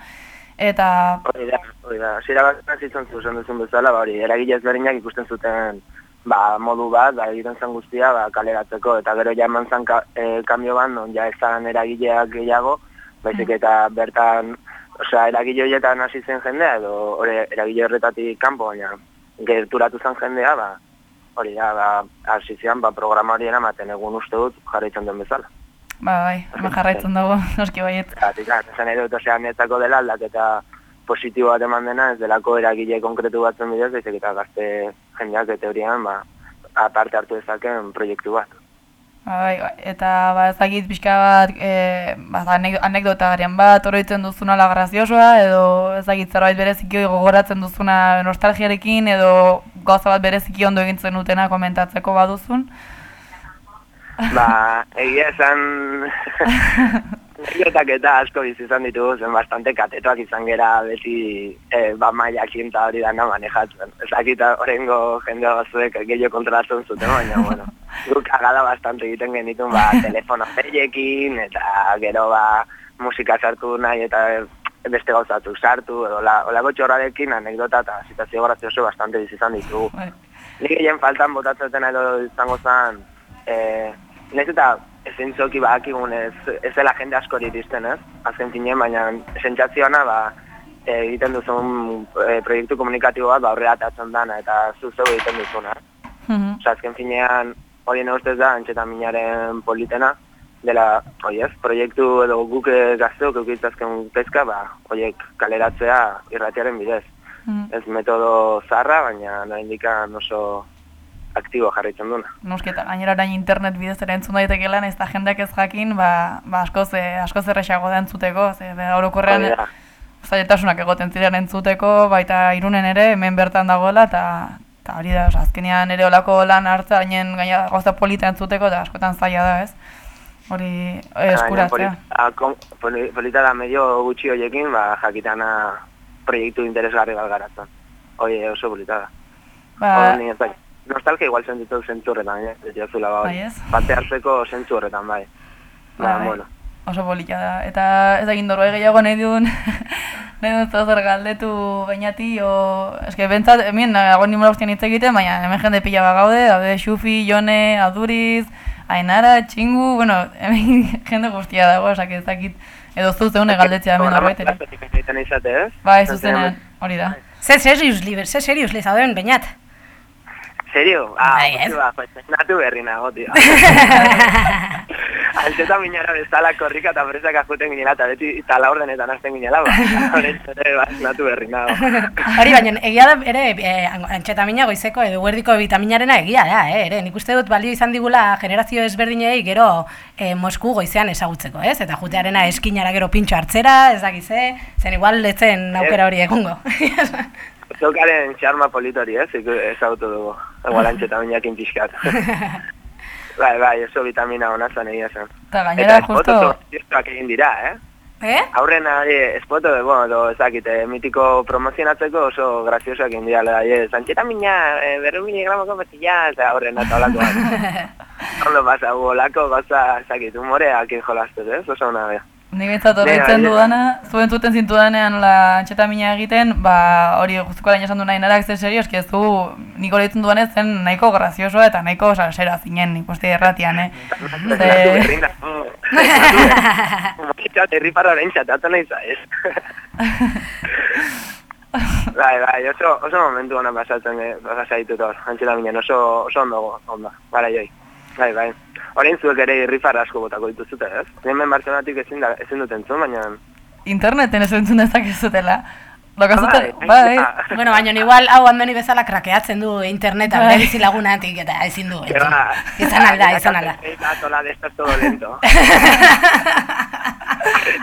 eta, Hori da, hori da. Hasiera bat zitzen zuzen duzun bezala, ba, hori, eragile ezberdinak ikusten zuten ba, modu bat, ba, egiten zen guztia ba, kaleratzeko, eta gero ja eman zen ka, e, kambio bat, non ja ezan eragileak gehiago, baizik eta bertan, osea, eragile horietan hasi zen jendea, edo hori eragile horretatik kanpo, baina gerturatu zen jendea, ba, hori da, ba, hasi zian, ba, programa hori eramaten egun uste dut jarraitzen den bezala. ba, bai, hemen jarraitzen dugu, [LAUGHS] noski baiet. Eta, claro, esan dut, osea, netzako dela aldaketa positibo bat eman dena, ez delako eragile konkretu batzen bidez, baizik eta gazte jendeak teorian, ba, aparte hartu dezaken proiektu bat. Ba, bai, bai, eta ba, ezagit pixka bat, e, ba, anek anekdotagaren bat, oroitzen duzuna la graziosoa, edo ezagit zerbait bereziki gogoratzen duzuna nostalgiarekin, edo gauza bat bereziki ondo egintzen dutena komentatzeko baduzun. Ba, egia esan, [LAUGHS] Anekdotak eta asko izan ditugu, zen bastante katetoak izan gera beti e, ba maiakin eta hori dana manejatzen. Ezakita horrengo jende bazuek gehiago kontrolatzen zuten, baina, [LAUGHS] bueno, guk agada bastante egiten genitun, ba, [LAUGHS] telefono zeiekin, eta gero, ba, musika sartu nahi, eta beste gauzatuk sartu, edo la, olako txorrarekin anekdota eta situazio grazioso bastante bizi izan ditugu. Nik egin faltan botatzen edo izango zen, e, nahiz eta ezintzoki badakigun ez, ez dela jende askori iristen, ez? Azken finean, baina sentsazioana ba, e, egiten duzun e, proiektu komunikatibo bat ba, aurrera atatzen dana eta zu zeu egiten duzuna. Mhm. Osa, azken finean, hori ustez da, antxetaminaren politena, dela, hori ez, proiektu edo guk eh, gazteok eukitzazken pezka, ba, horiek kaleratzea irratiaren bidez. Mhm. Ez metodo zarra, baina no indikan oso aktibo jarraitzen duna. Noski eta gainera orain internet bidez ere entzun daitekeela, ez da jendeak ez jakin, ba, ba askoz, eh, askoz erresago da entzuteko, ze orokorrean zailtasunak egoten ziren entzuteko, baita irunen ere, hemen bertan dagoela, eta eta hori da, oza, azkenean ere olako lan hartza, gainen gaina gauza polita entzuteko, eta askotan zaila da, ez? Hori eh, eskuratzea. Baina, poli- a- kom- poli- Polita da medio gutxi horiekin, ba, jakitana proiektu interesgarri bat garatzen. Hori oso polita da. Ba, Nostalgia igual sentitu zentzu horretan, eh? Ez jazula ba. Bai, ez? Parte hartzeko zentzu horretan, bai. Ba, Bai. bueno. oso polita da. Eta ez egin dorbe gehiago nahi duen, [LAUGHS] nahi duen zer galdetu gainati, o... Eske, bentsat, hemen nago nimero guztien hitz egiten, baina hemen jende pila bat gaude, daude Xufi, Jone, Aduriz, Ainara, Txingu, bueno, hemen [LAUGHS] jende guztia dago, esak ez dakit, edo zu zeune galdetzea hemen egiten izate, ez? Bai, zuzenean, hori da. Ze serius, liber, ze serius, lezadoen, bainat. Serio? Ah, Bai, ez? ba, natu berri nago, tio. Alteta minara bezala korrika eta presak ajuten ginela, eta beti eta la ordenetan hasten ginela, ba. Horren ere, ba, natu berri nago. Hori baina, egia da ere, e, antxetamina goizeko edo guerdiko vitaminarena egia da, eh, ere. Nik uste dut balio izan digula generazio ezberdinei gero e, Mosku goizean ezagutzeko, ez? Eta jutearena eskinara gero pintxo hartzera, ez dakize, zen igual letzen aukera hori egungo. Zokaren txarma politori, ez? Ezagutu dugu. [LAUGHS] Igual antxetaminakin pixkat. [LAUGHS] bai, bai, oso vitamina hona zen egia zen. Eta gainera, Eta justo... espotoak egin dira, eh? Eh? Aurren hori, espoto, bueno, edo ezakite, mitiko promozionatzeko oso graziosoak egin dira, leda, ez, antxetamina, e, berru miligramoko petilla, eta aurren eta olako bat. [LAUGHS] Ondo pasa, gu, olako gauza, ezakit, humoreak jolaztez, ez? Oso ona, bea. Nik behintzat Bai, horretzen dudana, zuen zuten zintudanean nola antxetamina egiten, ba hori guztuko arain esan du nahi narak ze serio, eski ez du nik horretzen dudanez zen nahiko graziosoa eta nahiko salsera zinen nik uste erratian, eh? Natu [LAUGHS] berri nago. [LAUGHS] Mokitzat, herriparra horrein txatatu nahi zaiz. [LAUGHS] Bai, bai, oso, oso momentu ona pasatzen, eh, pasaitut hor, antxetaminen, oso, oso ondo, ondo, gara joi. Bai, bai. Horrein zuek ere irrifar asko botako dituzute, ez? Hemen Barcelonatik ezin, da, ezin dut entzun, baina... Interneten ez entzun dezakezutela. Lokazute, Bai, bai. bueno, baina igual hau andoni bezala krakeatzen du interneta, Bai. bizi lagunatik eta ezin du. Izan alda, izan alda. Eta tola de esto es todo lento.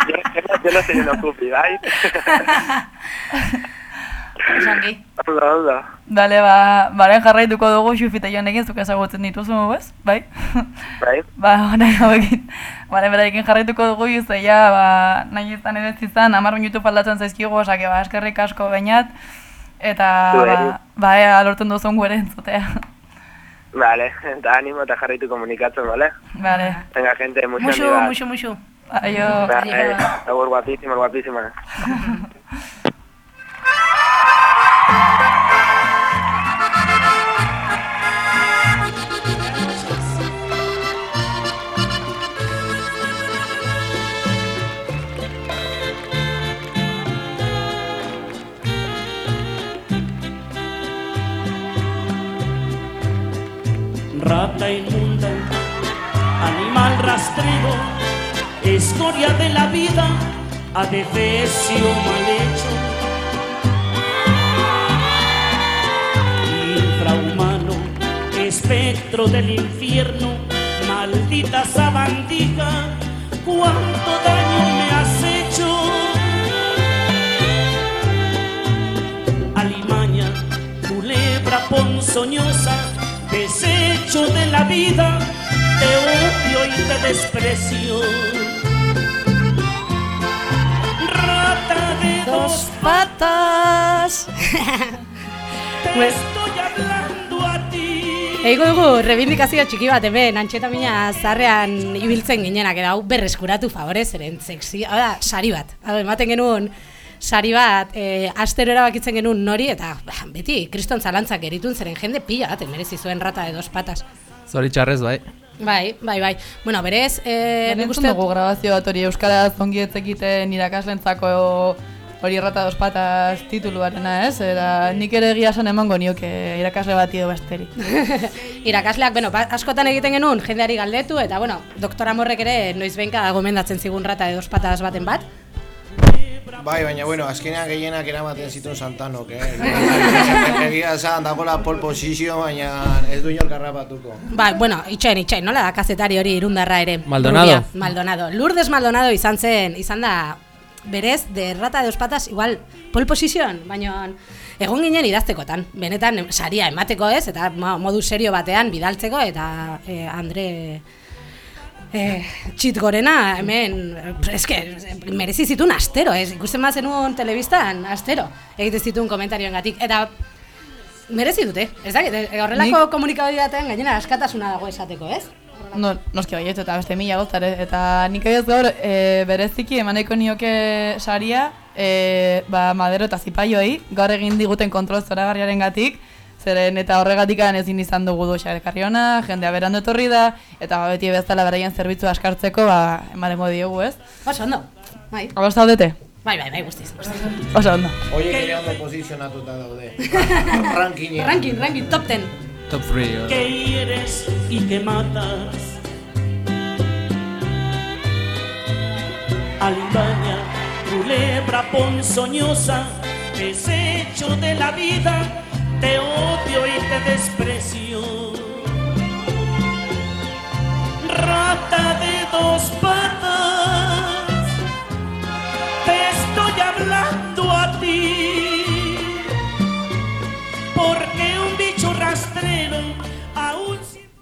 yo, yo, no- yo no ocupi, bai? Osongi. Hau da, hau da. Dale, ba, baren jarraituko dugu xufite joanekin, zuk ezagutzen dituzu, ez? Bai? Bai. [LAUGHS] ba, baren hauekin, baren beraiekin jarraituko dugu juzeia, ba, nahi izan ez izan, amar minutu faldatzen zaizkigu, osake, ba, eskerrik asko bainat, eta, ba, ba, ea, lortzen duzun gure entzutea. Vale, eta animo eta jarraitu komunikatzen, vale? Vale. Venga, gente, mucho amigas. muxu, muxu. Aio, agur guapísima, guapísima. [LAUGHS] Rata inmunda, animal rastrero, escoria de la vida, adefesio mal hecho. Espectro del infierno, maldita sabandija, cuánto daño me has hecho. Alimaña, culebra ponzoñosa, desecho de la vida, te odio y te desprecio. Rata de dos patas. Te [LAUGHS] Ego dugu, rebindikazio txiki bat hemen, antxetamina zarrean ibiltzen ginenak, eta hau berreskuratu favorez, eren sexy, hau da, sari bat. Hau, ematen genuen, sari bat, e, astero erabakitzen genuen nori, eta bah, beti, kriston zalantzak eritun zeren jende pila bat, merezi zuen rata de dos patas. Zoritxarrez, bai. Bai, bai, bai. Bueno, berez, e, nik uste... dugu grabazio bat hori Euskaraz ongi etzekiten irakaslentzako hori errata dos patas tituluarena, ez? Eta nik ere egia esan emango nioke irakasle bati edo besteri. [LAUGHS] Irakasleak, bueno, ba- askotan egiten genuen jendeari galdetu, eta, bueno, doktora Morrek ere noiz benka gomendatzen zigun rata de dos patas baten bat. Bai, baina, bueno, azkenean gehienak eramaten zituen Santanok, eh? [LAUGHS] Egia esan, dagoela pole position, baina ez du inor karrapatuko. Ba, bueno, itxain, itxain, nola da kazetari hori irundarra ere? Maldonado. Rubia, Maldonado. Lourdes Maldonado izan zen, izan da, berez, de rata de dos patas, igual, pole position, baina egon ginen idaztekotan, benetan saria emateko ez, eta mo- modu serio batean bidaltzeko, eta eh, Andre... Eh, txit gorena, hemen, eske, merezi zituen astero, ez, ikusten bat zenuen telebistan, astero, egiten zituen komentarioen gatik, eta merezi dute, ez eh, horrelako komunikabideatean gainera askatasuna dago esateko, ez? No, noski baiet eta beste mila gozare. Eta nik ez gaur e, bereziki emaneko nioke saria, e, ba, madero eta zipaioi, gaur egin diguten kontrol zoragarriaren gatik, zeren eta horregatik ezin izan dugu duxa ekarriona, jendea berandu etorri da, eta ba, beti bezala beraien zerbitzu askartzeko, ba, emaneko diogu ez. Oso ondo, bai. Ados zaudete? Bai, bai, bai, guztiz, guztiz. Oso ondo. Oiek ere ondo posizionatuta daude. [LAUGHS] Rankinean. Ranking, ranking, top 10. Top 3. que hieres y que matas. Alimaña, culebra ponzoñosa, desecho de la vida, te odio y te desprecio. Rata de dos patas, te estoy hablando a ti. Porque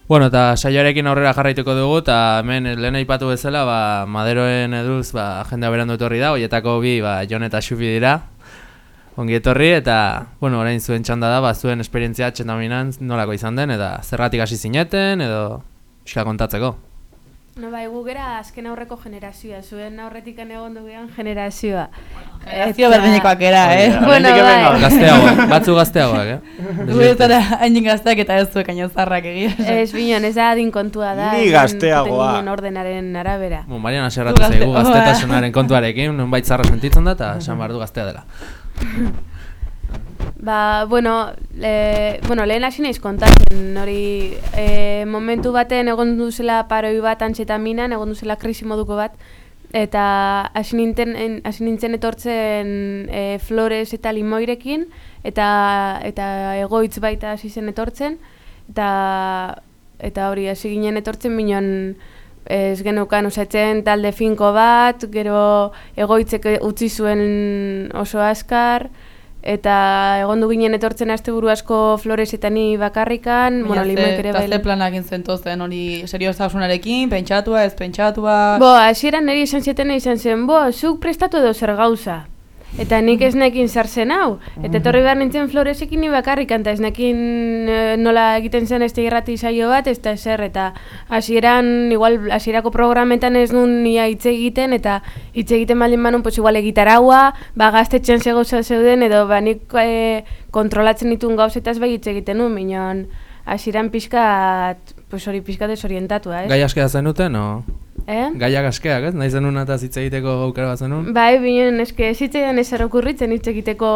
Bueno, eta saioarekin aurrera jarraituko dugu, eta hemen lehen aipatu bezala, ba, Maderoen eduz, ba, jendea berandu etorri da, hoietako bi, ba, Jon eta Xufi dira, ongi etorri, eta, bueno, orain zuen txanda da, ba, zuen esperientzia txendaminan nolako izan den, eta zergatik hasi zineten, edo, pixka kontatzeko. No, bai, gu gera azken aurreko generazioa, zuen aurretik egon dugean generazioa. Generazio berdinekoak era, eh? Bueno, bai. Gazteago, [LAUGHS] batzu gazteagoak, eh? Gu ez dara hainin gazteak eta ez zuek aino zarrak egia. Ez bineon, ez da adin kontua da. Ni gazteagoa. ordenaren arabera. Bo, Mariana serratu zaigu gaztetasunaren kontuarekin, nonbait zarra sentitzen da, eta esan behar du gaztea dela. [LAUGHS] Ba, bueno, le, bueno, lehen hasi naiz kontatzen, hori e, momentu baten egon duzela paroi bat antxetaminan, egon duzela krisi moduko bat, eta hasi nintzen, en- hasi nintzen etortzen e, flores eta limoirekin, eta, eta egoitz baita hasi zen etortzen, eta, eta hori hasi ginen etortzen minon ez genukan usatzen talde finko bat, gero egoitzek utzi zuen oso askar, eta egondu ginen etortzen asteburu asko floresetani bakarrikan, bueno, limoek ere Eta bai. ze planak egin zen hori seriosasunarekin, pentsatua, ez pentsatua... Bo, hasieran niri izan zieten izan zen, bo, zuk prestatu edo zer gauza. Eta nik ez nekin zer zen hau. Eta etorri behar nintzen floresekin ni bakarrikan, eta ez nekin eh, nola egiten zen este irrati saio bat, ez da ezer, eta hasieran, igual, hasierako programetan ez nun nia hitz egiten, eta hitz egiten baldin manun, pues igual egitaraua, ba gaztetxean ze gauza zeuden, edo ba nik eh, kontrolatzen ditun gauzetaz bai hitz egiten nun, minon, hasieran pixkat, pues hori pixkat desorientatua, ez? Gai askea zenuten, o? Eh? Gaiak askeak, ez? Nahi zenun eta hitz egiteko aukera bat zenun? Bai, binen, eske ez zitzaidan ezer okurritzen hitz egiteko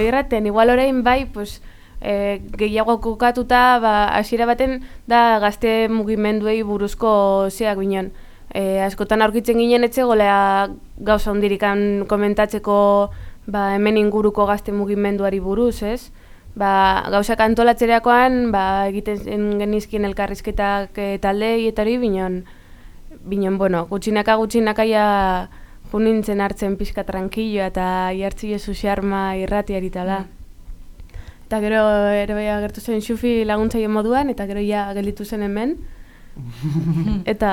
irraten. Igual orain bai, pues, e, gehiago kokatuta, ba, hasiera baten da gazte mugimenduei buruzko zeak binen. E, askotan aurkitzen ginen etxegolea gauza hundirikan komentatzeko ba, hemen inguruko gazte mugimenduari buruz, ez? Ba, gauzak antolatzerakoan, ba, egiten genizkien elkarrizketak e, taldei eta hori binen, binen, bueno, gutxinaka gutxinakaia junintzen hartzen pixka tranquilloa eta jartzi jesu xarma irratiari tala. Eta gero ere bai agertu zen xufi laguntzaile moduan, eta gero ja gelditu zen hemen. [LAUGHS] eta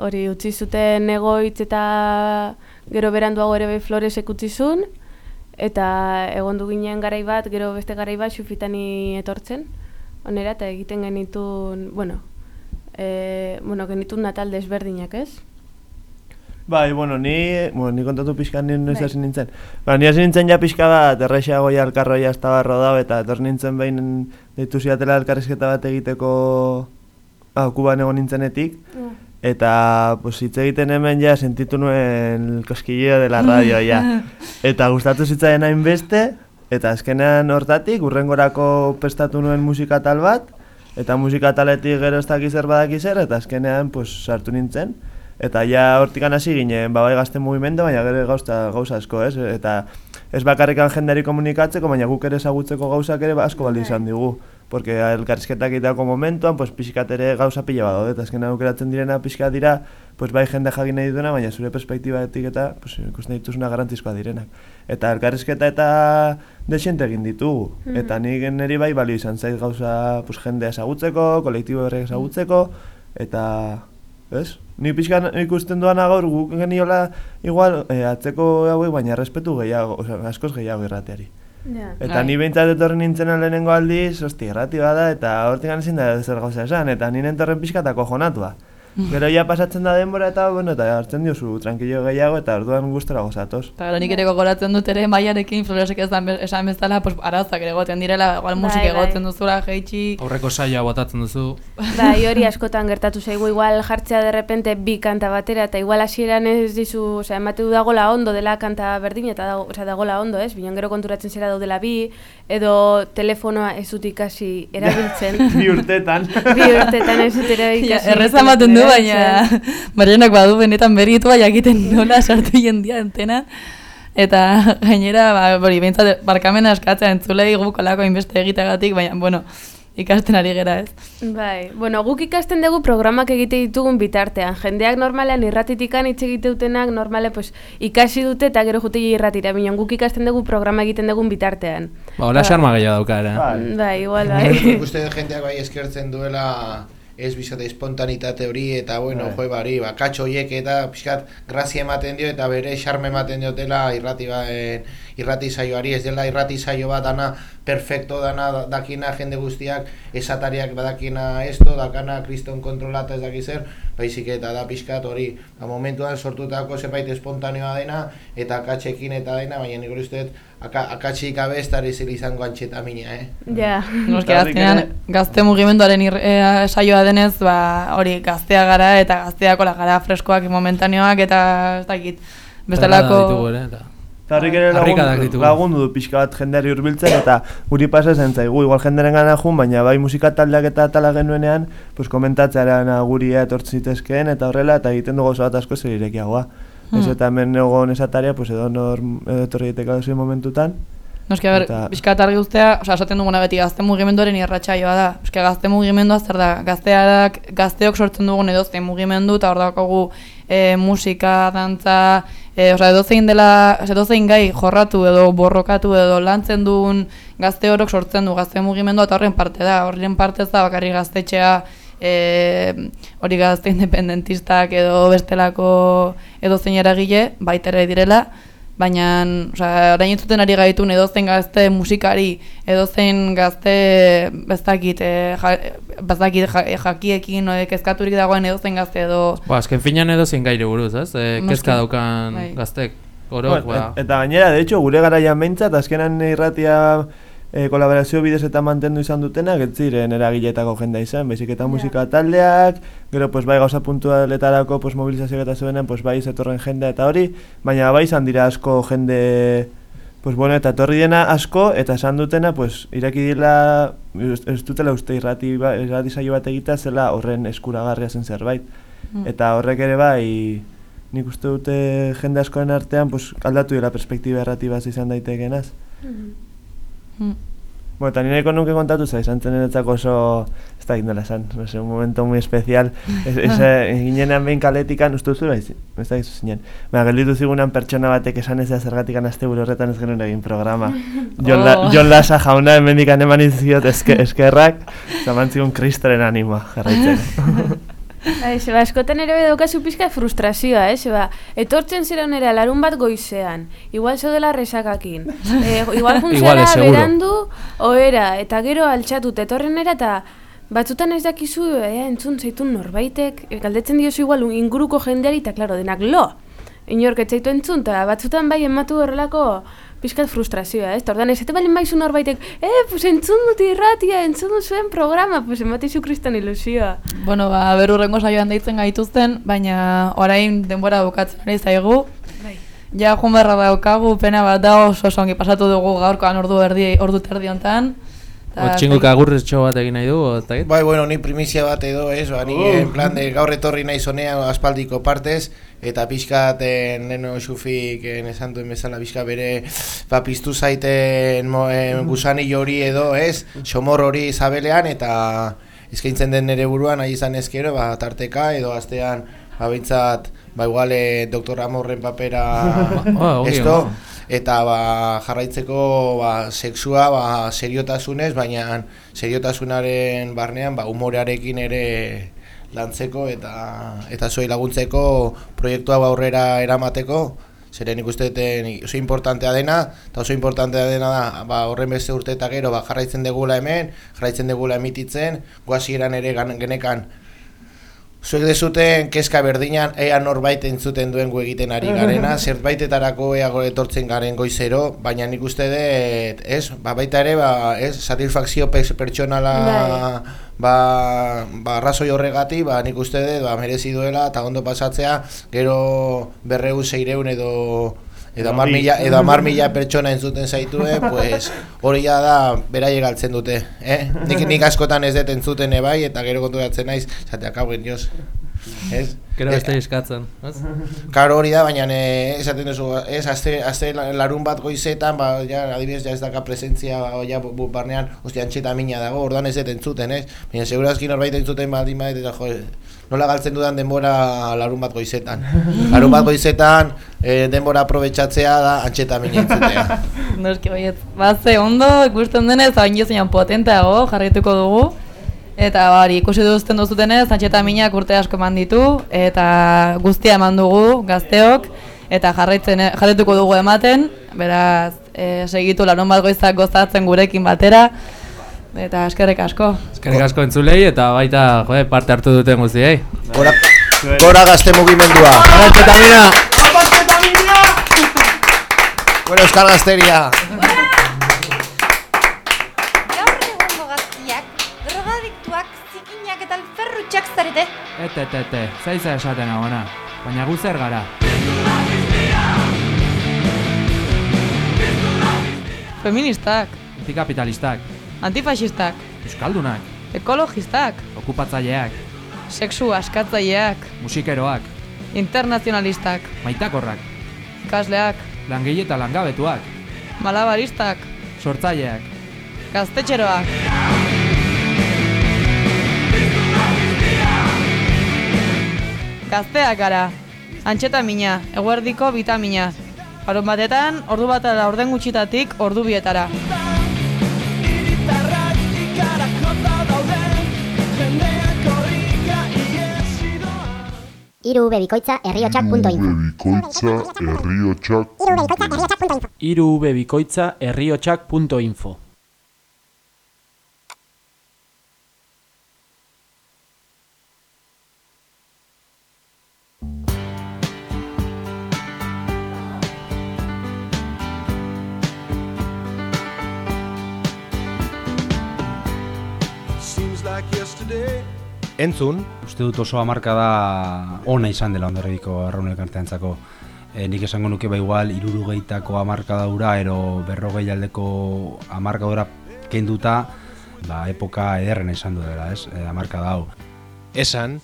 hori utzi zuten egoitz eta gero beranduago ere bai floresek utzi zuen. Eta egondu ginen garai bat, gero beste garai bat xufitani etortzen. Onera, eta egiten genitun, bueno, e, bueno, genitun natal desberdinak, ez? Bai, bueno, ni, bueno, ni kontatu pixka ni noiz Bai. hasi nintzen. Ba, ni hasi nintzen ja pixka bat, errexeago ja elkarroia estaba rodado, eta etor nintzen behin deitu ziatela elkarrizketa bat egiteko ah, kuban egon nintzenetik. Eta, pues, hitz egiten hemen ja sentitu nuen de la radio ja. [LAUGHS] Eta gustatu zitzaien hainbeste, eta azkenean hortatik, urrengorako prestatu nuen musika tal bat, eta musika taletik gero ez dakiz zer badaki zer, eta azkenean pues, sartu nintzen. Eta ja hortikan hasi ginen, ba, bai gazte mugimendu, baina gero gauza, gauza asko, ez? Eta ez bakarrikan jendeari komunikatzeko, baina guk ere ezagutzeko gauzak ere asko baldi izan digu. Porque elkarrizketak egiteko momentuan, pues, pixkat ere gauza pila bat eta azkenean aukeratzen direna pixkat dira, pues, bai jende jakin nahi dutena, baina zure perspektibatik eta pues, ikusten dituzuna garantizkoa direnak. Eta elkarrizketa eta desiente egin ditugu. Mhm. Eta nik niri bai balio izan zait gauza pues, jendea ezagutzeko, kolektibo berriak ezagutzeko, eta ez? Ni pixka ikusten duana gaur guk geniola igual eh, atzeko hauek baina respetu gehiago, osea, askoz gehiago irrateari. Ja. Eta ni behintzat etorri nintzen lehenengo aldiz, hosti, irrati bada, eta hortik ezin da zer gauza esan, eta nire entorren pixkatako jonatua. [LAUGHS] Gero ja pasatzen da denbora eta, bueno, eta hartzen diozu tranquillo gehiago eta orduan gustora gozatoz. Eta gero nik ere gogoratzen dut ere maiarekin floresek ez esan bezala, pues, arazak ere egoten direla, igual musika Bai, bai. egotzen duzula, jeitxi... Aurreko saioa botatzen duzu. [LAUGHS] Bai, hori askotan gertatu zaigu igual jartzea de repente bi kanta batera eta igual hasieran ez dizu, osea, emate du dagola ondo dela kanta berdin eta dago, osea, dagola ondo, ez? Binon gero konturatzen zera daudela bi edo telefonoa ez dut ikasi erabiltzen. [LAUGHS] Bi urtetan. bi urtetan ez dut ere Ja, ikasi. erreza ematen du, telefonoa baina. Marianak badu benetan beritua jakiten nola sartu jendia antena. Eta gainera, ba, hori, behintzat barkamena eskatzea entzulei guk olako inbeste egiteagatik, baina, bueno, ikasten ari gera ez. Bai, bueno, guk ikasten dugu programak egite ditugun bitartean. Jendeak normalean irratitikan hitz egiteutenak normale pues, ikasi dute eta gero jute irratira. Binon guk ikasten dugu programa egiten dugun bitartean. Ba, hola xarma gehiago dauka ere. Bai, igual, bai. Nik uste dut jendeak bai eskertzen duela ez bizate espontanitate hori eta bueno, Bai. jo, bari, ba, katxo hoiek eta pixkat grazia ematen dio eta bere xarme ematen diotela irrati, ba, eh, irrati saioari, ez dela irrati saio bat dana perfecto dana da- dakina jende guztiak esatariak badakina esto, dakana kriston kontrolata ez daki zer, baizik eta da pixkat hori, ba, momentuan sortutako zerbait espontaneoa dena eta akatxekin eta dena, baina nik uste dut aka, akatxik gabe ez da ere izango antxetamina, eh? Ja. Noski azkenean gazte mugimenduaren ir, e, saioa denez, ba, hori gaztea gara eta gazteakola gara freskoak momentaneoak eta ez dakit bestelako... ditugu ere, lagundu, lagundu du pixka bat jendeari hurbiltzen eta guri pasa zen zaigu, igual jenderen gana jun, baina bai musika taldeak eta tala genuenean, pues komentatzearen guria etortzen zitezkeen eta horrela eta egiten dugu bat asko zer irekiagoa. Hmm. Ez eta hemen egon esataria, pues edo nor edo etorri zuen momentutan. Noski, ber, Eta- pixkat argi guztea, osea, esaten duguna beti gazte mugimenduaren irratsaioa da. Eske gazte mugimendua zer da? Gazteak, gazteok sortzen dugun edo zein mugimendu eta hor daukagu e, musika, dantza, e, osea, edozein dela, edozein gai jorratu edo borrokatu edo lantzen duen gazte orok sortzen du gazte mugimendua eta horren parte da, horren parte ez da bakarrik gaztetxea e, hori gazte independentistak edo bestelako edozein eragile, baita ere direla, baina, orain entzuten ari gaitun edozein gazte musikari, edozein gazte bezakit, e, ja, bezakit ja, jakiekin e, kezkaturik dagoen edozein gazte edo Ba, azken finean edo zein gaire buruz, ez? E, kezka daukan Bai. gaztek, orok, Bueno, ba. et- eta gainera, de hecho, gure garaian behintzat, azkenan irratia e, kolaborazio bidez eta mantendu izan dutenak, ez ziren eragiletako jendea izan, baizik eta musika taldeak, gero pues bai gauza puntualetarako pues mobilizazio eta zuenean, pues bai zetorren jendea eta hori, baina bai izan dira asko jende Pues bueno, eta etorri dena asko, eta esan dutena, pues, iraki dila, ez, dutela uste irrati, ba, irrati saio bat egitea zela horren eskuragarria zen zerbait. Mm. Eta horrek ere bai, nik uste dute jende askoren artean, pues, aldatu dela perspektiba erratibaz izan daitekenaz. Mm. Bueno, eta nireko nuke kontatu za, izan zen oso, ez da nola esan, no sé, un momento muy especial. [LAUGHS] Es, es, eh, ginenean behin kaletikan, uste duzu baiz, ez da gizu zinen. Baina, gelditu zigunan pertsona batek esan ez da zergatikan buru horretan ez genuen egin programa. [LAUGHS] Jon, La, Oh. Jon Lasa jauna hemendikan eman izkiot eske, eskerrak, zaman zigun kristoren anima jarraitzen. [LAUGHS] Ai, zeba, askotan ere daukazu pizka frustrazioa, eh, zeba, etortzen zera nera larun bat goizean, igual zaudela resakakin, [LAUGHS] eh, igual seguro. berandu, oera, eta gero altxatut, etorren era eta batzutan ez dakizu, eh, entzun zaitun norbaitek, eh, galdetzen diozu igual inguruko jendeari, eta klaro, denak lo, inork ez zaitu entzun, eta batzutan bai ematu horrelako pizkat frustrazioa, ez? Eta ordan ez baldin baizu norbaitek, eh, pues entzun dut irratia, entzun dut zuen programa, pues ematizu kriston ilusioa. Bueno, ba, berurrengo saioan deitzen gaituzten, baina orain denbora bukatzen ari zaigu. Bai. Ja, joan beharra daukagu, pena bat da oso oso ongi pasatu dugu gaurkoan ordu erdi, ordu terdi hontan. Ta- Otxinguk agurretxo bat egin nahi du, eta Bai, bueno, ni primizia bat edo, ez, ba, ni en plan de gaur etorri nahi zonea aspaldiko partez, eta pixkat eh, neno xufik eh, esan duen bezala pixka bere ba, piztu zaiten mo, eh, gusani hori edo, ez, xomor hori zabelean, eta eskaintzen den nere buruan, nahi izan ezkero, ba, tarteka edo astean, ba, bintzat, ba, igual, eh, doktor Amorren papera, [LAUGHS] Ah, ongi, esto. Eta ba, jarraitzeko ba, sexua ba, seriotasunez, baina seriotasunaren barnean ba, humorearekin ere lantzeko eta eta zuei laguntzeko proiektua ba, aurrera eramateko. Zeren ikuste duten oso importantea dena eta oso importantea dena da ba, horren beste urte eta gero ba, jarraitzen degula hemen jarraitzen degula emititzen guazieran ere genekan Zuek dezuten kezka berdinan ea norbait entzuten duen gu egiten ari garena, zerbaitetarako ea etortzen garen goizero, baina nik uste dut, ez, ba, baita ere, ba, ez, satisfakzio pertsonala ba, ba, arrazoi horregati, ba, nik uste dut, ba, merezi duela, eta ondo pasatzea, gero berreun, seireun edo edo hamar mila, edo hamar mila pertsona entzuten zaitue, pues hori ja da beraie galtzen dute, eh? Nik, nik askotan ez dut entzuten ebai, eta gero konturatzen naiz, zateak hau dioz. Ez? Gero Eh, beste eskatzen, ez? Karo hori da, baina eh, esaten duzu, ez, azte, azte larun bat goizetan, ba, ja, adibidez, ja ez daka presentzia, ba, ja, bu, barnean, ostia, antxeta mina dago, orduan ez dut entzuten, ez? Baina, segurazki norbait entzuten baldin badit, eta jo, nola galtzen dudan denbora larun bat goizetan. larun bat goizetan, eh, denbora aprobetxatzea da, antxeta mina entzutea. [LAUGHS] Noski baiet. Ba, ze ondo ikusten denez, hain jozean potenteago jarraituko dugu. Eta bari, ikusi duzten duzutenez, antxeta minak urte asko eman ditu, eta guztia eman dugu gazteok, eta jarraitzen jarraituko dugu ematen, beraz, e, segitu larun bat goizak gozatzen gurekin batera, eta eskerrik asko. Eskerrik asko entzulei eta baita jode, parte hartu duten guztiei. Gora, gora gazte mugimendua. Gora antxetamina! Bueno, Euskal Gazteria. Gaur egungo gaztiak, drogadiktuak, zikinak eta alferrutxak zarete. Ete, ete, ete, zaiza esaten agona, baina gu zer gara. Feministak, Antikapitalistak, antifasistak, euskaldunak, ekologistak, okupatzaileak, sexu askatzaileak, musikeroak, internazionalistak, maitakorrak, ikasleak, langile eta langabetuak, malabaristak, sortzaileak, gaztetxeroak. Gazteak gara, antxetamina, eguerdiko vitamina. Harun batetan, ordu bat ala orden gutxitatik ordu bietara. Iru bebikoitza herriotxak.info Bikoitza herriotxak Iru bikoitza herriotxak.info Entzun, uste dut oso hamarkada ona izan dela ondarribiko arraun elkarteantzako. E, nik esango nuke ba igual irurugeitako hamarkadura ero berrogei aldeko hamarkadura kenduta ba, epoka ederrena izan du dela, ez? E, hamarkada hau. Esan,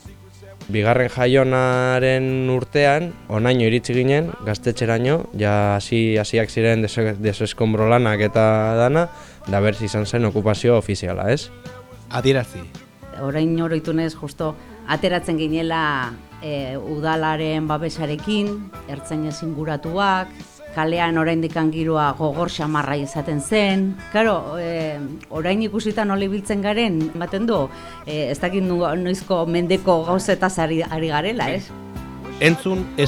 bigarren jaionaren urtean, onaino iritsi ginen, gaztetxeraino, ja hasi hasiak ziren des- deseskombro lanak eta dana, da berzi izan zen okupazio ofiziala, ez? Adierazi. Orain oroitunez justo ateratzen ginela e, udalaren babesarekin, ertzainez inguratuak, kalean oraindik giroa gogor xamarra izaten zen. Claro, e, orain ikusita nola ibiltzen garen, ematen du, e, ez dakit noizko mendeko gauzetaz ari, ari garela, ez? Entzun